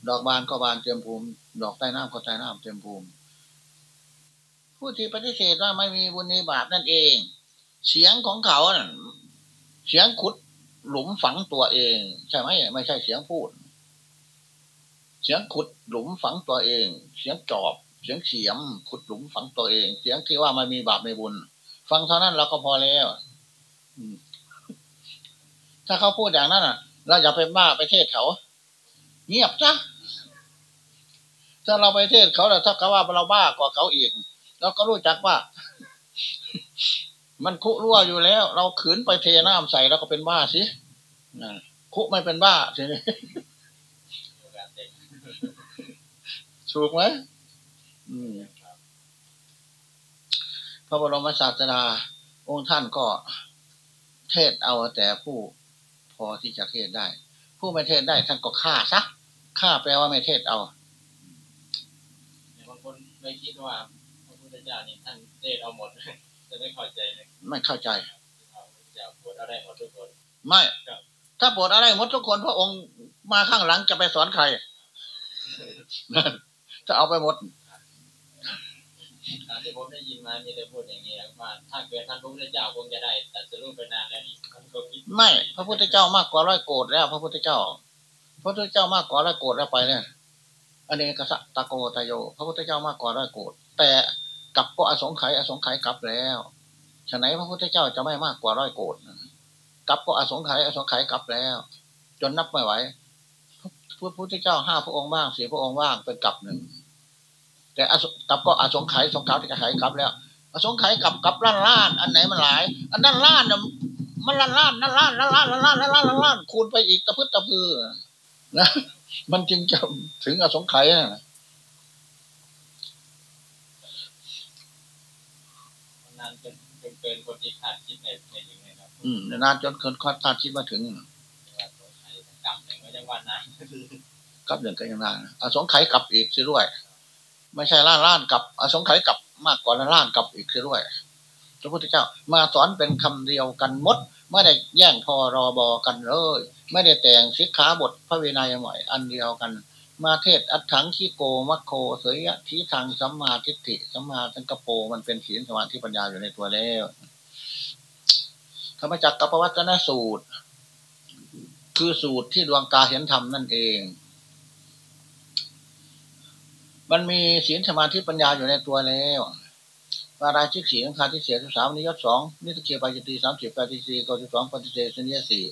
ดอกบานก็บานเต็มภูมิ ดอกใต้น้ำก็ใต้น้ำเต็มภูมิ ผู้ที่ปฏิเสธว่าไม่มีบุญมีบาปนั่นเอง เสียงของเขาน่ะเสียงขุดหลุมฝังตัวเอง ใช่ไหมไม่ใช่เสียงพูด เสียงขุดหลุมฝังตัวเอง เสียงจอบ เสียงเขียมขุดหลุมฝังตัวเอง เสียงที่ว่ามันมีบาปไม่บุญ ฟังเท่านั้นเราก็พอแล้ว อืม ถ้าเขาพูดอย่างนั้นอะ เราอย่าไปบ้าไปเทศเขา เงียบจ้ะถ้าเราไปเทศเขาแล้วถ้าเขาว่าเราบ้ากว่าเขาอีกเราก็รู้จักว่า มันคุรั่วอยู่แล้ว เราขืนไปเทน้ำใส่แล้วก็เป็นบ้าสินะคุไม่เป็นบ้าสเด็กถูกไหมอืมพระบรมศาสดาองค์ท่านก็เทศเอาแต่ผู้ อที่จะเทศได้ ผู้ไม่เทศได้ท่านก็ฆ่าซะฆ่าแปลว่าไม่เทศเอาเนี่ยบางคนไม่คิดว่าพระพุทธเจ้านี่ท่านเทศเอาหมดจะไม่เข้าใจเลยไม่เข้าใจพระพุทธเจ้าพูดเอาได้หมดทุกคน ไม่ครับถ้าโปรดอะไรหมดทุกคนพระองค์มาข้างหลังจะไปสอนใครจะเอาไปหมดตามที่ผมได้ยินมามีแต่พูดอย่างนี้ว่าถ้าเกิดท่านพระพุทธเจ้าคงจะได้แต่จะรู้ไปนานแล้วนี่ท่านก็คิด ไม่พระพุทธเจ้ามากกว่าร้อยโกรธแล้ว พระพุทธเจ้า พระพุทธเจ้ามากกว่าร้อยโกรธแล้วไปเนี่ยอเนกสะตะโกตะโย พระพุทธเจ้ามากกว่าร้อยโกรธแต่กลับก็อสงไขยอสงไขยกลับแล้วฉะไหนพระพุทธเจ้าจะไม่มากกว่าร้อยโกรธกลับก็อสงไขยอสงไขยกลับแล้ว จนนับไม่ไหวพระพุทธเจ้าห้าพระองค์บ้างสี่พระองค์บ้างเป็นกลับหนึ่งแต่อสกลับก็อสงไขยสงไขยที่จะไขกลับแล้วอสงไขยกลับกลับล้านล้าน อันไหนมันหลาย อันนั้นล้านน่ะ มันล้านล้านนั่นล้านล้านล้านล้านล้านล้านล้านล้านล้านคูณไปอีกตะพึดตะพือนะมันจึงจะถึงอสงไขยนะนานจนจนเกินคนที่คาดคิดในในถึงนะครับอืมนานจนเกินคาดคิดมาถึงกลับถึงไม่ได้ว่านานกลับเดือนกันยังนานอสงไขยกลับอีกสิด้วย ไม่ใช่ล้านล้านกลับอสงไขยกลับมากกว่าล้านล้านกลับอีกสิด้วย พระพุทธเจ้า มาสอนเป็นคำเดียวกันมด ไม่ได้แย่งพอรอบอกันเลย ไม่ได้แต่งสิกขาบทพระวินัยใหม่อันเดียวกัน มาเทศอัตถังคีโกมัคโคเสยะทีทางสัมมาทิฏฐิสัมมาสังกโปมันเป็นศีลสมาธิปัญญาอยู่ในตัวแล้วธรรมจักรกับปวัตนสูตร คือสูตรที่ดวงตาเห็นธรรมนั่นเอง มันมีศีลสมาธิปัญญาอยู่ในตัวแล้ว วาราชิกสีขังคาที่เสียสิบสามนิยตสองนิสเกียปาจิตีสามสิบปาจิตีก้าสิบสองปฏิเสธนิยสี่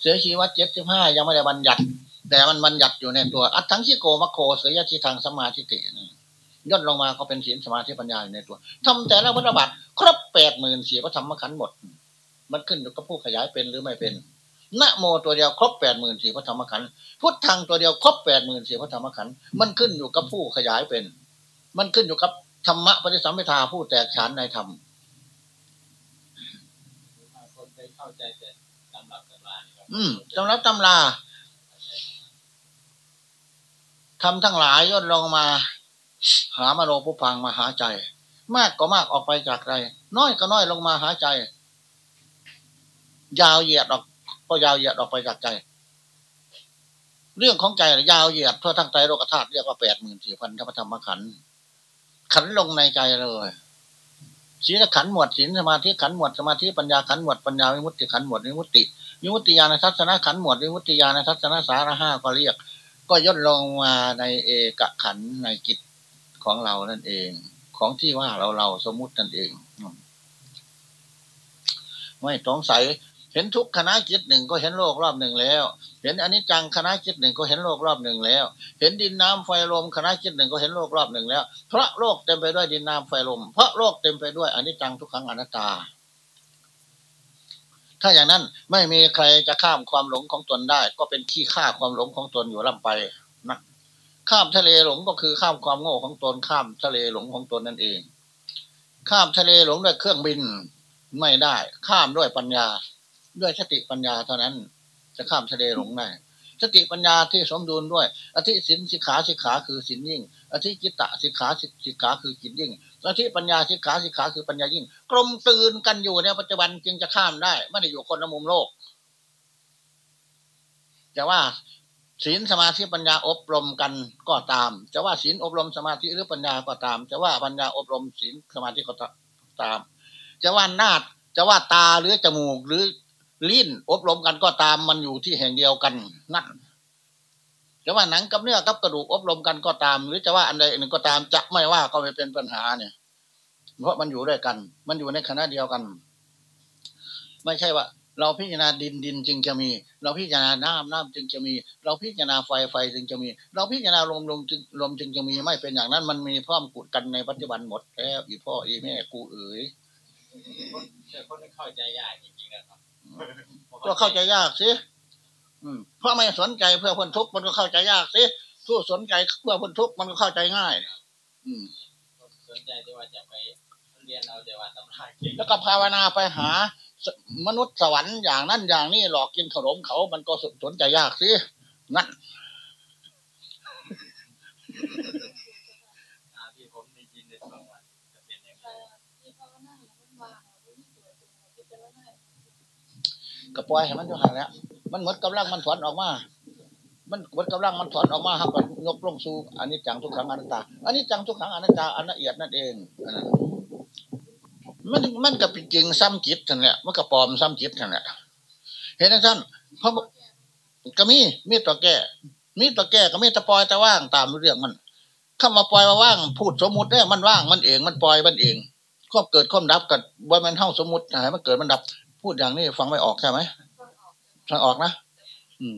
เสียชีวัตเจ็ดสิบห้ายังไม่ได้บัญญัติ แต่มันบัญญัติอยู่ในตัว อัตถังชิโกมัคโคเสยยะทิทางสมาธิตินย่นลงมาก็เป็นศีลสมาธิปัญญาอยู่ในตัวทำแต่ละวัฏบัตรครบแปดหมื่นสี่พระธรรมขันธ์หมด มันขึ้นอยู่กับผู้ขยายเป็นหรือไม่เป็นนะโมตัวเดียวครบแปดหมื่นสี่พระธรรมขันธ์พุทธังตัวเดียวครบแปดหมื่นสี่พระธรรมขันธ์มันขึ้นอยู่กับผู้ขยายเป็น มันขึ้นอยู่กับ ธรรมะปฏิสัมพิทาผู้แตกฉานในธรรมจแต่ตำรับตำรานี่ครับอืมตำรับตำราทำทั้งหลายย่นลงมา หามโนผู้ฟังมาหาใจ มากก็มากออกไปจากใจ น้อยก็น้อยลงมาหาใจ ยาวเหยียดออก ก็ยาวเหยียดออกไปจากใจ เรื่องของใจยาวเหยียดทั่วทั้งใจโลกธาตุเรียกว่าแปดหมื่นสี่พันธรรมธรรมขันธ์ ขันลงในใจเลยศีลขันหมวดศีลสมาธิขันหมวดสมาธิปัญญาขันหมวดปัญญาวิมุตติขันหมวดวิมุตติวิมุตติญาณทัศนะขันหมวดวิมุตติญาณทัศนะสารห้าก็เรียก ก็ย่นลงมาในเอกขันในกิจของเรานั่นเอง ของที่ว่าเราเราสมมุตินั่นเอง ไม่สงสัย เห็นทุกคณะจิตหนึ่งก็เห็นโลกรอบหนึ่งแล้ว เห็นอนิจจังคณะจิตหนึ่งก็เห็นโลกรอบหนึ่งแล้ว เห็นดินน้ำไฟลมคณะจิตหนึ่งก็เห็นโลกรอบหนึ่งแล้ว เพราะโลกเต็มไปด้วยดินน้ำไฟลม เพราะโลกเต็มไปด้วยอนิจจังทุกขังอนัตตา ถ้าอย่างนั้นไม่มีใครจะข้ามความหลงของตนได้ ก็เป็นขี้ข้าความหลงของตนอยู่ล่ำไปนะข้ามทะเลหลงก็คือข้ามความโง่ของตนข้ามทะเลหลงของตนนั่นเอง ข้ามทะเลหลงด้วยเครื่องบินไม่ได้ ข้ามด้วยปัญญา ด้วยสติปัญญาเท่านั้น จะข้ามทะเลหลงได้สติปัญญาที่สมดุลด้วย อธิสินสิกขาสิกขาคือสินยิ่ง อธิจิตตะสิกขาสิกขาคือจิตยิ่ง อธิปัญญาสิกขาสิกขาคือปัญญายิ่ง กลมกลืนกันอยู่ในปัจจุบันจึงจะข้ามได้ ไม่ได้อยู่คนละมุมโลกจะว่าศีลสมาธิปัญญาอบรมกันก็ตาม จะว่าศีลอบรมสมาธิหรือปัญญาก็ตาม จะว่าปัญญาอบรมศีลสมาธิก็ตาม จะว่านาดจะว่าตาหรือจมูกหรือ ลิ้นอบรมกันก็ตามมันอยู่ที่แห่งเดียวกันนั่นจะว่าหนังกับเนื้อกับกระดูกอบรมกันก็ตาม หรือจะว่าอันใดหนึ่งก็ตามจะไม่ว่าก็ไม่เป็นปัญหาเนี่ย เพราะมันอยู่ด้วยกัน มันอยู่ในคณะเดียวกัน ไม่ใช่ว่า เราพิจารณาดินดินจึงจะมี เราพิจารณาน้ำน้ำจึงจะมี เราพิจารณาไฟไฟจึงจะมี เราพิจารณาลมลมจึงลมจึงจะมีไม่เป็นอย่างนั้นมันมีพร้อมกุดกันในปัจจุบันหมดแล้วอีพ่ออีแม่กูเอ๋ยคนเข้าใจยากจริงๆนะครับ ก็เข้าใจยากสิอืมเพราะไม่สนใจเพื่อพ้นทุกข์มันก็เข้าใจยากสิสู้สนใจเพื่อพ้นทุกข์มันก็เข้าใจง่าย อืมสนใจที่ว่าจะไปเรียนเอาแต่ว่าตำราเก่งแล้วก็ภาวนาไปหา มนุษย์สวรรค์อย่างนั้นอย่างนี้หลอกกินขนมเขามันก็สนใจยากสินั่น อ่าที่ผมได้ยินในช่วงวันจะเป็นอย่าง แต่ นี้ ที่ภาวนาแล้วมันวางแล้วมันตัวตรงพิจารณา ก็ปล่อยให้มันอยู่ห่างแล้วมันหมดกำลังมันถอนออกมา มันหมดกำลังมันถอนออกมาครับมันยกลงสู่อันนี้จังทุกขังอนัตตาอันนี้จังทุกขังอนัตตาอันละเอียดนั่นเองอันมันมันก็เป็นจริงซ้ำจิตนั่นแหละมันก็ปลอมซ้ำจิตนั่นแหละเห็นไหมท่านเพราะก็มีมีตัวแก้มีตัวแก้ก็มีตะปล่อยต่ว่างตามเรื่องมันเข้ามาปล่อยมาว่างพูดสมมุติเนี่ยมันว่างมันเองมันปล่อยมันเองควบเกิดควบดับกับว่ามันเท่าสมมุติให้มันเกิดมันดับ พูดอย่างนี้ฟังไม่ออกใช่ไหมฟังออกนะอืม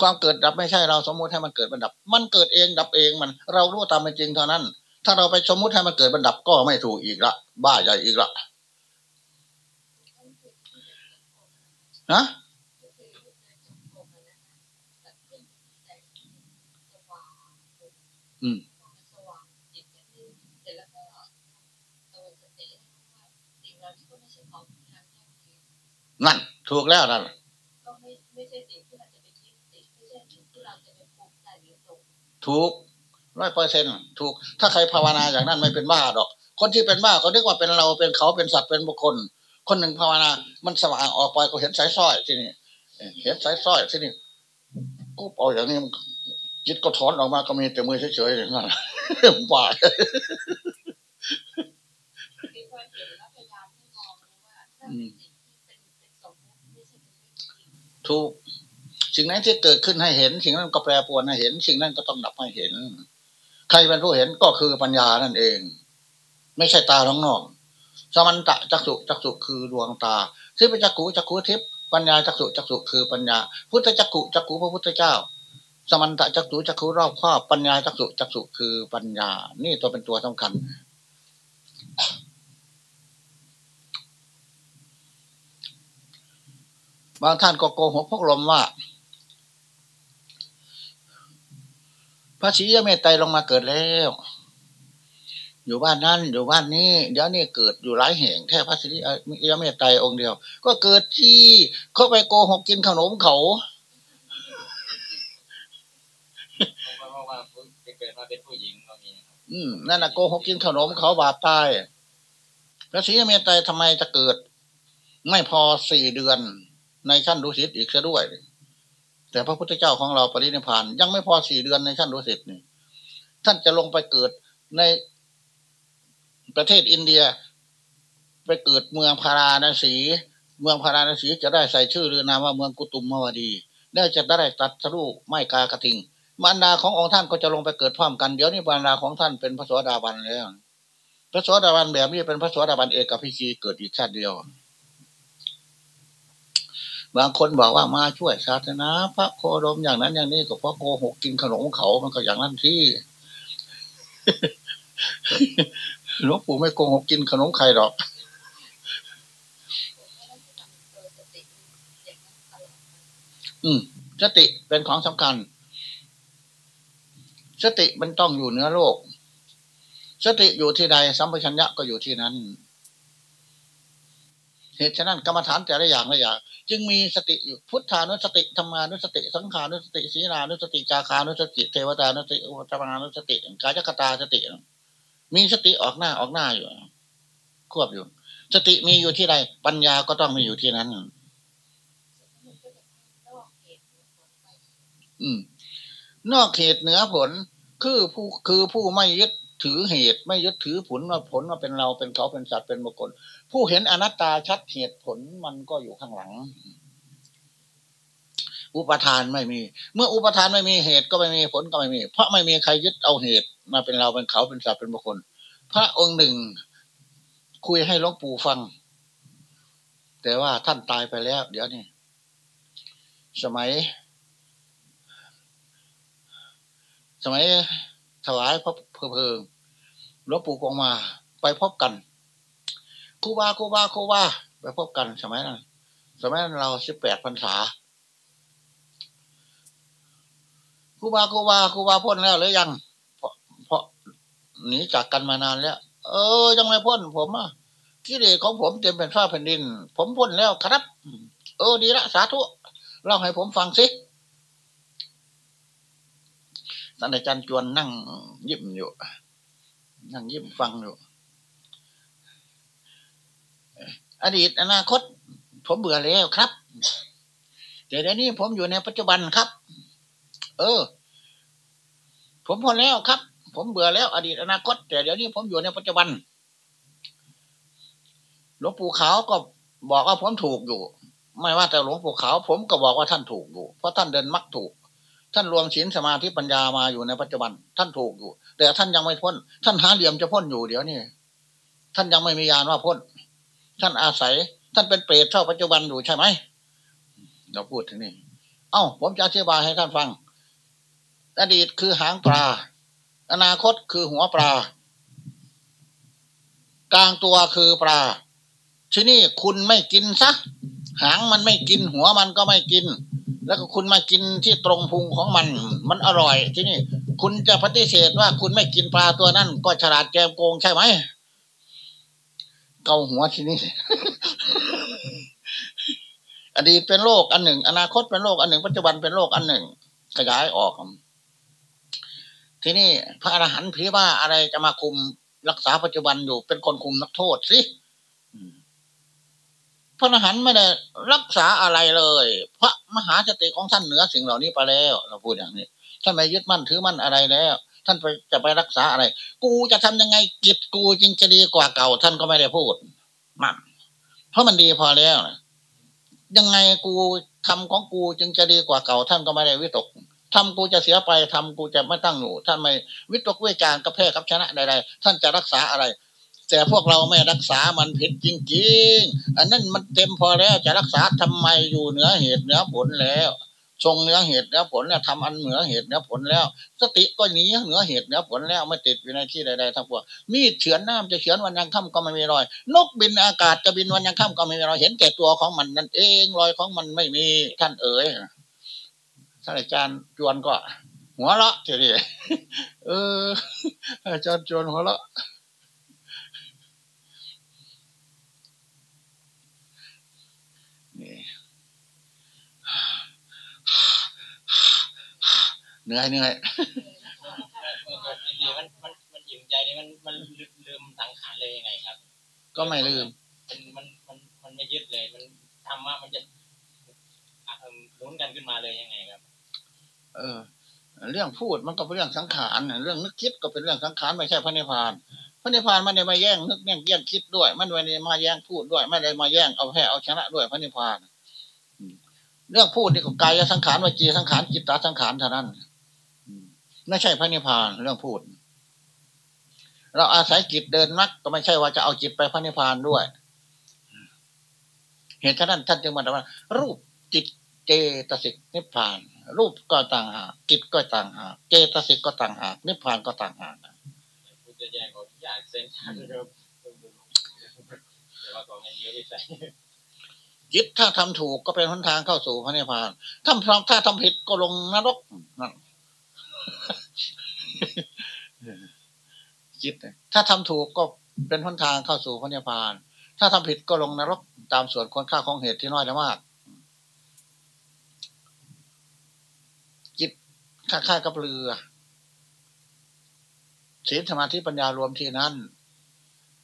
ความเกิดดับไม่ใช่เราสมมุติให้มันเกิดมันดับ มันเกิดเองดับเองมัน เรารู้ตามเป็นจริงเท่านั้น ถ้าเราไปสมมุติให้มันเกิดมันดับก็ไม่ถูกอีกละบ้าใหญ่อีกละนะอืม นั่น ถูกแล้วนั่นถูกร้อยเปอร์เซ็นถูก ถ้าใครภาวนาอย่างนั้นไม่เป็นบ้าดอก คนที่เป็นบ้าเขาคิดว่าเป็นเราเป็นเขาเป็นสัตว์เป็นบุคคล คนหนึ่งภาวนา มันสว่างออกไปก็เห็นสายสร้อยที่นี่เห็นสายสร้อยที่นี่กูเอาอย่างนี้จิตก็ถอนออกมาก็มีแต่มือเฉยๆอย่างนั้นบ้าที่เคยเห็นแล้วพยายาม ริงถูกสิ่งนั้นที่เกิดขึ้นให้เห็น สิ่งนั้นก็แปรปรวนให้เห็น สิ่งนั้นก็ต้องดับให้เห็น ใครเป็นผู้เห็นก็คือปัญญานั่นเอง ไม่ใช่ตาท้องนอกสมันตะจักสุจักสุคือดวงตาที่เป็นจักขุจักขุทิพย์ปัญญาจักสุจักสุคือปัญญา พุทธจักขุจักขุพระพุทธเจ้า สมันตะจักสุจักขุรอบครอบปัญญาจักสุจักสุคือปัญญา นี่ตัวเป็นตัวสำคัญางท่านก็โกหกพวกลมว่า พระศรีอเมตไตรลงมาเกิดแล้ว อยู่บ้านนั้นอยู่บ้านนี้ เดี๋ยวนี้เกิดอยู่หลายแห่งแค่พระศรีอเมตไตรองค์เดียว ก็เกิดที่เขาไปโกหกกินขนมเขาเพราะว่าจะเกิดมาเป็นผู้หญิงก็มีนะครับอืมนั่นน่ะโกหกกินขนมเขาบาปตายพระศรีอเมตไตรทำไมจะเกิด ไม่พอสี่เดือน ในขั้นดุสิตอีกซะด้วย แต่พระพุทธเจ้าของเราปรินิพาน ยังไม่พอสี่เดือนในขั้นดุสิตนี่ ท่านจะลงไปเกิดในประเทศอินเดีย ไปเกิดเมืองพาราณสี เมืองพาราณสีจะได้ใส่ชื่อหรือนามว่าเมืองกุตุมมาวดีได้จะได้ตัดสรุไม่กากระทิงมารดาขององค์ท่านก็จะลงไปเกิดพร้อมกันเดี๋ยวนี้มารดาของท่านเป็นพระสวสดาบันแล้วพระสวสดาบันแบบนี้เป็นพระสวสดาบันเอกพิชีเกิดอีกชาติเดียว บางคนบอกว่ามาช่วยศาสนา พระโคดมอย่างนั้นอย่างนี้ก็เพราะโกหกกินขนมเขา มันก็อย่างนั้นที่หลวงปู่ไม่โกหกกินขนมใครหรอก อืมสติเป็นของสำคัญ สติมันต้องอยู่เหนือโลก สติอยู่ที่ใดสัมปชัญญะก็อยู่ที่นั้น เหตุฉะนั้นกรรมฐานแต่ละอย่างละอย่าง จึงมีสติอยู่พุทธานุสติธรรมานุสติ สังขานุสติศีลานุสติจาคานุสติ เทวตานุสติอุปจารานุสติกายคตาสติ มีสติออกหน้าออกหน้าอยู่ ควบอยู่ สติมีอยู่ที่ใดปัญญาก็ต้องมีอยู่ที่นั้น อืม นอกเหตุเหนือผลคือผู้คือผู้ไม่ยึด ถือเหตุไม่ยึดถือผลว่าผลว่าเป็นเราเป็นเขาเป็นสัตว์เป็นบุคคล ผู้เห็นอนัตตาชัดเหตุผลมันก็อยู่ข้างหลัง อุปทานไม่มี เมื่ออุปทานไม่มีเหตุก็ไม่มีผลก็ไม่มี เพราะไม่มีใครยึดเอาเหตุมาเป็นเราเป็นเขาเป็นสัตว์เป็นบุคคล พระองค์หนึ่ง คุยให้หลวงปู่ฟัง แต่ว่าท่านตายไปแล้ว เดี๋ยวนี้สมัย สมัย ถวายพระเพลิงหลวงปู่กองมา ไปพบกันครูบาครูบาครูบาไปพบกันสมัยนั้นสมัยนั้นเราสิบแปดพรรษาครูบาครูบาครูบาพ้นแล้วหรือยังเพราะเพราะหนีจากกันมานานแล้ว เออ ยังไม่พ้นผมอะกิเลสของผมเต็มเป็นฟ้าแผ่นดิน ผมพ้นแล้วครับ เออดีละสาธุเล่าให้ผมฟังสิ ท่านอาจารย์จวนนั่งยิ้มอยู่ นั่งยิ้มฟังอยู่ อดีตอนาคต ผมเบื่อแล้วครับ แต่เดี๋ยวนี้ผมอยู่ในปัจจุบันครับ เออ ผมพอแล้วครับ ผมเบื่อแล้ว อดีตอนาคต แต่เดี๋ยวนี้ผมอยู่ในปัจจุบันหลวงปู่ขาวก็บอกว่าผมถูกอยู่ ไม่ว่าแต่หลวงปู่ขาวผมก็บอกว่าท่านถูกอยู่ เพราะท่านเดินมักถูก ท่านรวมศีลสมาธิปัญญามาอยู่ในปัจจุบัน ท่านถูกอยู่ แต่ท่านยังไม่พ้น ท่านหาเหลี่ยมจะพ้นอยู่เดี๋ยวนี้ท่านยังไม่มียานว่าพ้น ท่านอาศัย ท่านเป็นเปรตเท่าปัจจุบันอยู่ใช่ไหมเราพูดถึงนี่เอ้า ผมจะอธิบายให้ท่านฟัง อดีตคือหางปลา อนาคตคือหัวปลา กลางตัวคือปลา ที่นี่คุณไม่กินซะหางมันไม่กินหัวมันก็ไม่กิน แล้วก็คุณมากินที่ตรงพุงของมัน มันอร่อย ที่นี่ คุณจะปฏิเสธว่าคุณไม่กินปลาตัวนั้น ก็ฉลาดแกมโกงใช่ไหมเกาหัวที่นี่อดีตเป็นโลกอันหนึ่ง อนาคตเป็นโลกอันหนึ่ง ปัจจุบันเป็นโลกอันหนึ่ง ขยายออก ที่นี่พระอรหันต์ผีว่าอะไรจะมาคุมรักษาปัจจุบันอยู่เป็นคนคุมนักโทษสิ พระอรหันต์ไม่ได้รักษาอะไรเลย พระมหาสติของท่านเหนือสิ่งเหล่านี้ไปแล้วเราพูดอย่างนี้ท่านไม่ยึดมั่นถือมั่นอะไรแล้ว ท่านไปจะไปรักษาอะไร กูจะทำยังไงกิจกูจึงจะดีกว่าเก่า ท่านก็ไม่ได้พูดมันเพราะมันดีพอแล้วยังไงกูทำของกูจึงจะดีกว่าเก่า ท่านก็ไม่ได้วิตกทำกูจะเสียไปทำกูจะไม่ตั้งอยู่ท่านไม่วิตกวิจารกระแพร่กับชนะใดๆท่านจะรักษาอะไร แต่พวกเราไม่รักษามันผิดจริง ๆ อันนั้นมันเต็มพอแล้วจะรักษาทำไมอยู่เหนือเหตุเหนือผลแล้วทรงเนื้อเหตุเนื้อผลเนี่ยทำอันเหนือเหตุเนื้อผลแล้ว สติก็หนีเหนือเหตุเหนือผลแล้วไม่ติดอยู่ในที่ใดๆทั้งปวงมีดเฉือนน้ำจะเฉือนวันยังค่ำก็ไม่มีรอย นกบินอากาศจะบินวันยังค่ำก็ไม่มีรอยเห็นแก่ตัวของมันนั่นเองรอยของมันไม่มีท่านเอ๋ยท่านอาจารย์จวนก็ หัวเราะทีนี้เอออาจารย์จวนหัวเราะนี่ เหนื่อยเหนื่อยดีๆมันมันมันอิ่มใจนี่มันมันลืมลืมสังขารเลยยังไงครับ ก็ไม่ลืม มันมันมันมันไม่ยึดเลย มันธรรมะมันจะอะเอิ่มหนุนกันขึ้นมาเลยยังไงครับ เออ เรื่องพูดมันก็เป็นเรื่องสังขารเรื่องนึกคิดก็เป็นเรื่องสังขารไม่ใช่พระนิพพานพระนิพพานไม่ได้มาแย่งนึกแย่งแย่งคิดด้วยไม่ได้มาแย่งพูดด้วยไม่ได้มาแย่งเอาแพ้เอาชนะด้วยพระนิพพานอืมเรื่องพูดนี่ก็กายสังขารวจีสังขารจิตตสังขารเท่านั้นอืม ไม่ใช่พระนิพพานเรื่องพูด เราอาศัยจิตเดินนักก็ไม่ใช่ว่าจะเอาจิตไปพระนิพพานด้วย เหตุฉะนั้นท่านจึงมาว่า รูปจิตเจตสิกนิพพาน รูปก็ต่างหากจิตก็ต่างหากเจตสิกก็ต่างหากนิพพานก็ต่างหากพูดจะแยกออกอยากเส้นทางเดิมแต่ว่าก็ไม่เยอะที่ใส่จิตถ้าทำถูกก็เป็นหนทางเข้าสู่พระนิพพานถ้าทำถ้าทำผิดก็ลงนรกนั่น จิตถ้าทำถูกก็เป็นหนทางเข้าสู่พระนิพพาน ถ้าทำผิดก็ลงนรกตามส่วนคนค่าของเหตุที่น้อยและมาก จิตค่าค่ากับเรือศีลสมาธิปัญญารวมที่นั้น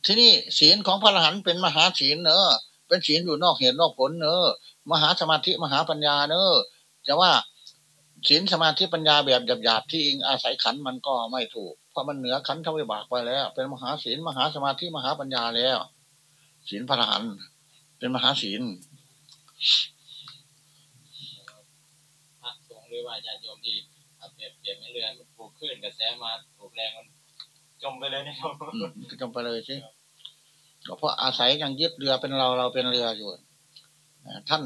ที่นี่ศีลของพระอรหันต์เป็นมหาศีลเนอะเป็นศีลอยู่นอกเหตุนอกผลเนอะมหาสมาธิมหาปัญญาเนอะจะว่า ศีลสมาธิปัญญาแบบหยาบๆที่อิงอาศัยขันธ์มันก็ไม่ถูก เพราะมันเหนือขันธ์ทวิบากไปแล้ว เป็นมหาศีลมหาสมาธิมหาปัญญาแล้วศีลพระอรหันต์เป็นมหาศีลพระสงฆ์หรือว่าญาติโยมที่เอาเปรียบเปรียบไม่เรือมันถูกขึ้นกระแสมาถูกแรงมันจมไปเลยนะครับอืมก็จงไปเลยสิก็เพราะอาศัยยังยึดเรือเป็นเราเราเป็นเรืออยู่อ่าท่าน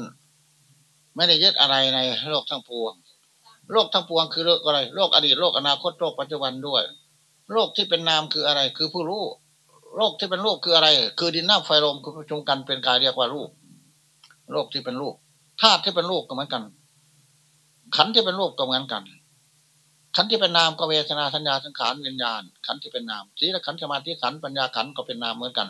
ไม่ได้ยึดอะไรในโลกทั้งปวง โลกทั้งปวงคือโลกอะไร โลกอดีตโลกอนาคตโลกปัจจุบันด้วย โลกที่เป็นนามคืออะไร คือผู้รู้ โลกที่เป็นรูปคืออะไร คือดินน้ำไฟลมคือประชุมกันเป็นกายเรียกว่ารูป โลกที่เป็นรูปธาตุที่เป็นรูปก็เหมือนกัน ขันที่เป็นรูปก็เหมือนกัน ขันที่เป็นนามก็เวทนาสัญญาสังขารวิญญาณ ขันที่เป็นนามสีละขันสมาธิขันปัญญาขันก็เป็นนามเหมือนกัน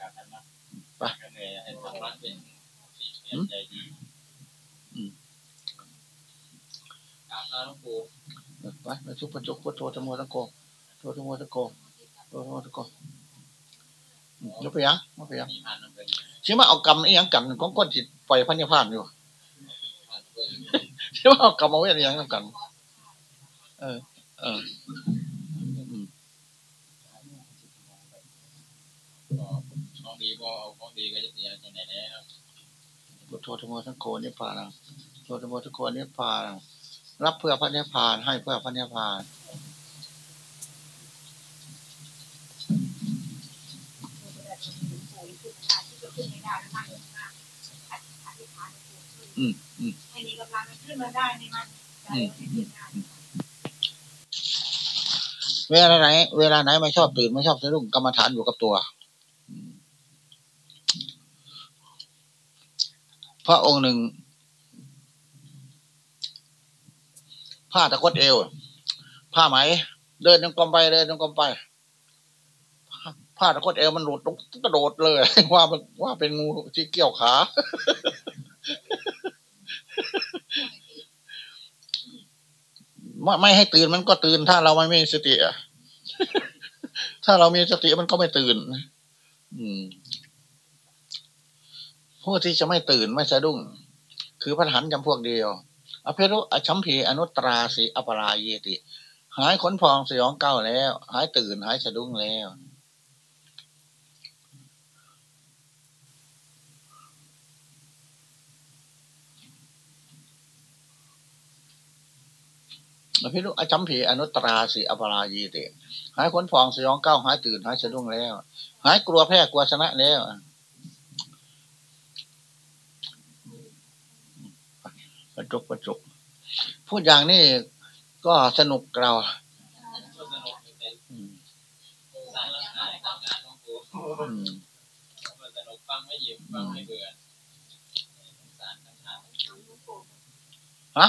การธรรมะ ไป ก็เหนื่อยให้ธรรมะเป็นสิ่งเปลี่ยนใจดีอืมกราบพระหลวงปู่ไปไปทุกปัจจุพุทโธธรรมโมสังโฆโธธรรมโมสังโฆโธธรรมโมสังโฆอืมยกไปยังยกไปยังมีผ่านน้ำเงินชิมาเอากรรมอีหยังกันของก้นจิตปล่อยพันยพานอยู่ผ่านน้ำเงินชิมาเอากรรมเอาไว้อีหยังนำกัน เออ เอออืม ก็ของดี ก็เอาของดีก็จะเสียจากไหนแล้วพุทโธธรรมโมสังโฆนิพพานังโธธรรมโมสังโฆนิพพานังรับเพื่อพระนิพพาน ให้เพื่อพระนิพพานอืมอืมให้มีกำลังขึ้นมาได้ในมันใจให้มีงานเวลาไหน เวลาไหนไม่ชอบตื่นไม่ชอบสะดุ้งกรรมฐานอยู่กับตัวอืม พระองค์หนึ่งผ้าตะกดเอว ผ้าไหม เดินจงกรมไปเดินจงกรมไปผ้าตะกดเอวมันหลุดกระโดดเลย ว่ามันว่าเป็นงูที่เกี่ยวขาไม่ไม่ให้ตื่นมันก็ตื่น ถ้าเราไม่มีสติอะถ้าเรามีสติมันก็ไม่ตื่น อืม ผู้ที่จะไม่ตื่นไม่สะดุ้ง คือพระหันจำพวกเดียว อภิรุอชัมพีอนุตราสีอปราเยติ หายขนพองสยองเก้าแล้ว หายตื่นหายสะดุ้งแล้ว อภิรุอชัมพีอนุตราสีอปราเยติ หายขนพองสยองเก้าหายตื่นหายสะดุ้งแล้ว หายกลัวแพ้กลัวชนะแล้ว ประจุกระจุกพูดอย่างนี้ก็สนุกเราสนุกสนุกฟังไม่ยิ้มฟังไม่เบื่อฮะ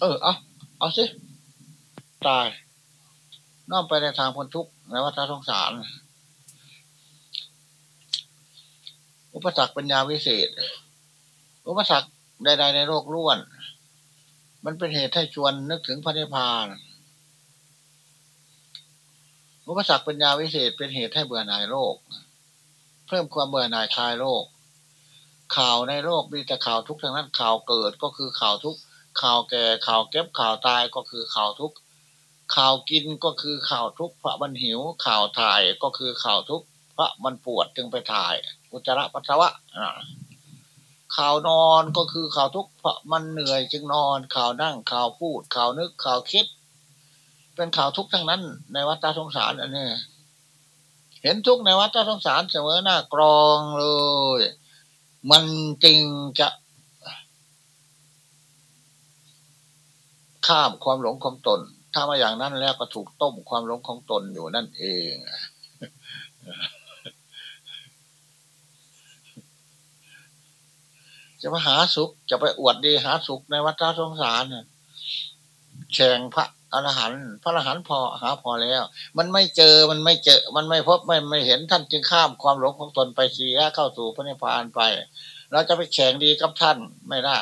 เออ เอา เอาสิ ตาย น้อมไปในทางพ้นทุกข์ในวัฏสงสาร อุปสรรคปัญญาวิเศษ อุปสรรค ใดๆในโลกล้วน มันเป็นเหตุให้ชวนนึกถึงพระนิพพานอุปสรรคปัญญาวิเศษเป็นเหตุให้เบื่อหน่ายโลก เพิ่มความเบื่อหน่ายคลายโลก ข่าวในโลกมีแต่ข่าวทุกข์ทั้งนั้นข่าวเกิดก็คือข่าวทุกข์ข่าวแก่ข่าวเก็บข่าวตายก็คือข่าวทุกข์ข่าวกินก็คือข่าวทุกข์พระมันหิว ข่าวถ่ายก็คือข่าวทุกข์พระมันปวดจึงไปถ่าย อุจจาระปัสสาวะ ข่าวนอนก็คือข่าวทุกข์มันเหนื่อยจึงนอนข่าวนั่งข่าวพูดข่าวนึกข่าวคิด เป็นข่าวทุกข์ทั้งนั้น ในวัฏสงสารอันนี้เห็นทุกข์ในวัฏสงสารเสมอหน้ากรองเลย มันจริงจะ ข้ามความหลงของตน ถ้ามาอย่างนั้นแล้วก็ถูกต้มความหลงของตนอยู่นั่นเอง จะมาหาสุข จะไปอวดดีหาสุขในวัฏสงสารแข่งพระอรหันต์พระอรหันต์พอหาพอแล้ว มันไม่เจอมันไม่เจอ มันไม่พบไม่ไม่เห็นท่านจึงข้ามความหลงของตนไปเสียเข้าสู่พระนิพพานไป เราจะไปแข่งดีกับท่านไม่ได้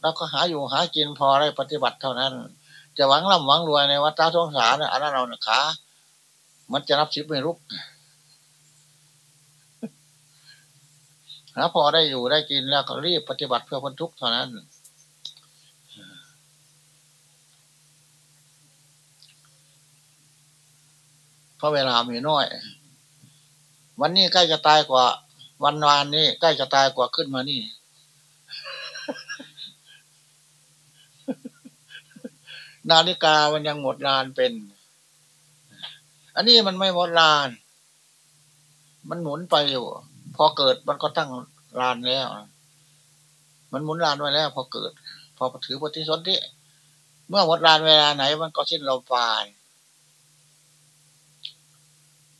เราก็หาอยู่หากินพอได้ปฏิบัติเท่านั้น จะหวังร่ำหวังรวยในวัฏสงสารอันนั้นเราเนี่ยขามันจะรับชิบไม่รุก หาพอได้อยู่ได้กินแล้วก็รีบปฏิบัติเพื่อพ้นทุกข์เท่านั้น เพราะเวลามีน้อย วันนี้ใกล้จะตายกว่า วันวานนี้ใกล้จะตายกว่าขึ้นมานี่ นาฬิกามันยังหมดลานเป็น อันนี้มันไม่หมดลาน มันหมุนไปอยู่ พอเกิดมันก็ตั้งลานแล้ว มันหมุนลานไว้แล้ว พอเกิด พอถือปฏิสนธิเมื่อหมดลานเวลาไหน มันก็สิ้นลมปาน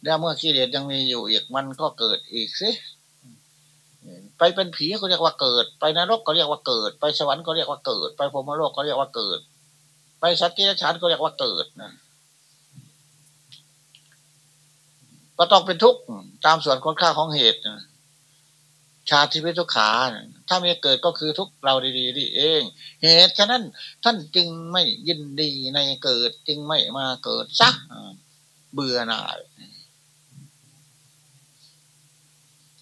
แล้วเมื่อกิเลสยังมีอยู่อีกมันก็เกิดอีกสิไปเป็นผีก็เรียกว่าเกิด ไปนรกก็เรียกว่าเกิด ไปสวรรค์ก็เรียกว่าเกิด ไปพรมโลกก็เรียกว่าเกิด ไปสัตว์ที่ฉันก็เรียกว่าเกิดนะ ก็ต้องเป็นทุกข์ตามส่วนคนค่าของเหตุชาติพิทุกขา ถ้ามีเกิดก็คือทุกเราดีๆนี่เอง เหตุฉะนั้นท่านจึงไม่ยินดีในเกิดจึงไม่มาเกิดซักเบื่อหน่าย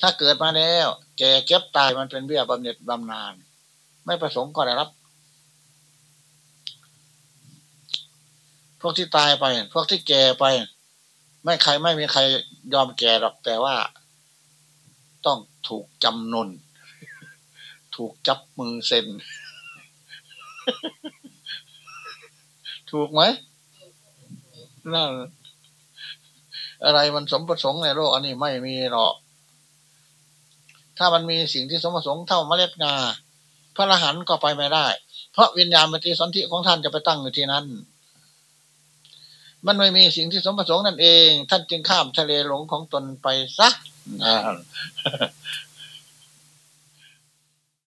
ถ้าเกิดมาแล้ว แก่เก็บตายมันเป็นเบี้ยบำเหน็จบำนาญไม่ประสงค์ก็ได้รับ พวกที่ตายไป พวกที่แก่ไป ไม่ใครไม่มีใครยอมแก่หรอกแต่ว่า ต้องถูกจำนน ถูกจับมือเซ็น ถูกไหมนั่นอะไรมันสมประสงค์ในโลกอันนี้ไม่มีหรอก ถ้ามันมีสิ่งที่สมประสงค์เท่าเมล็ดงา พระอรหันต์ก็ไปไม่ได้ เพราะวิญญาณมติสันติของท่านจะไปตั้งอยู่ที่นั้น มันไม่มีสิ่งที่สมประสงค์นั่นเอง ท่านจึงข้ามทะเลหลงของตนไปซะ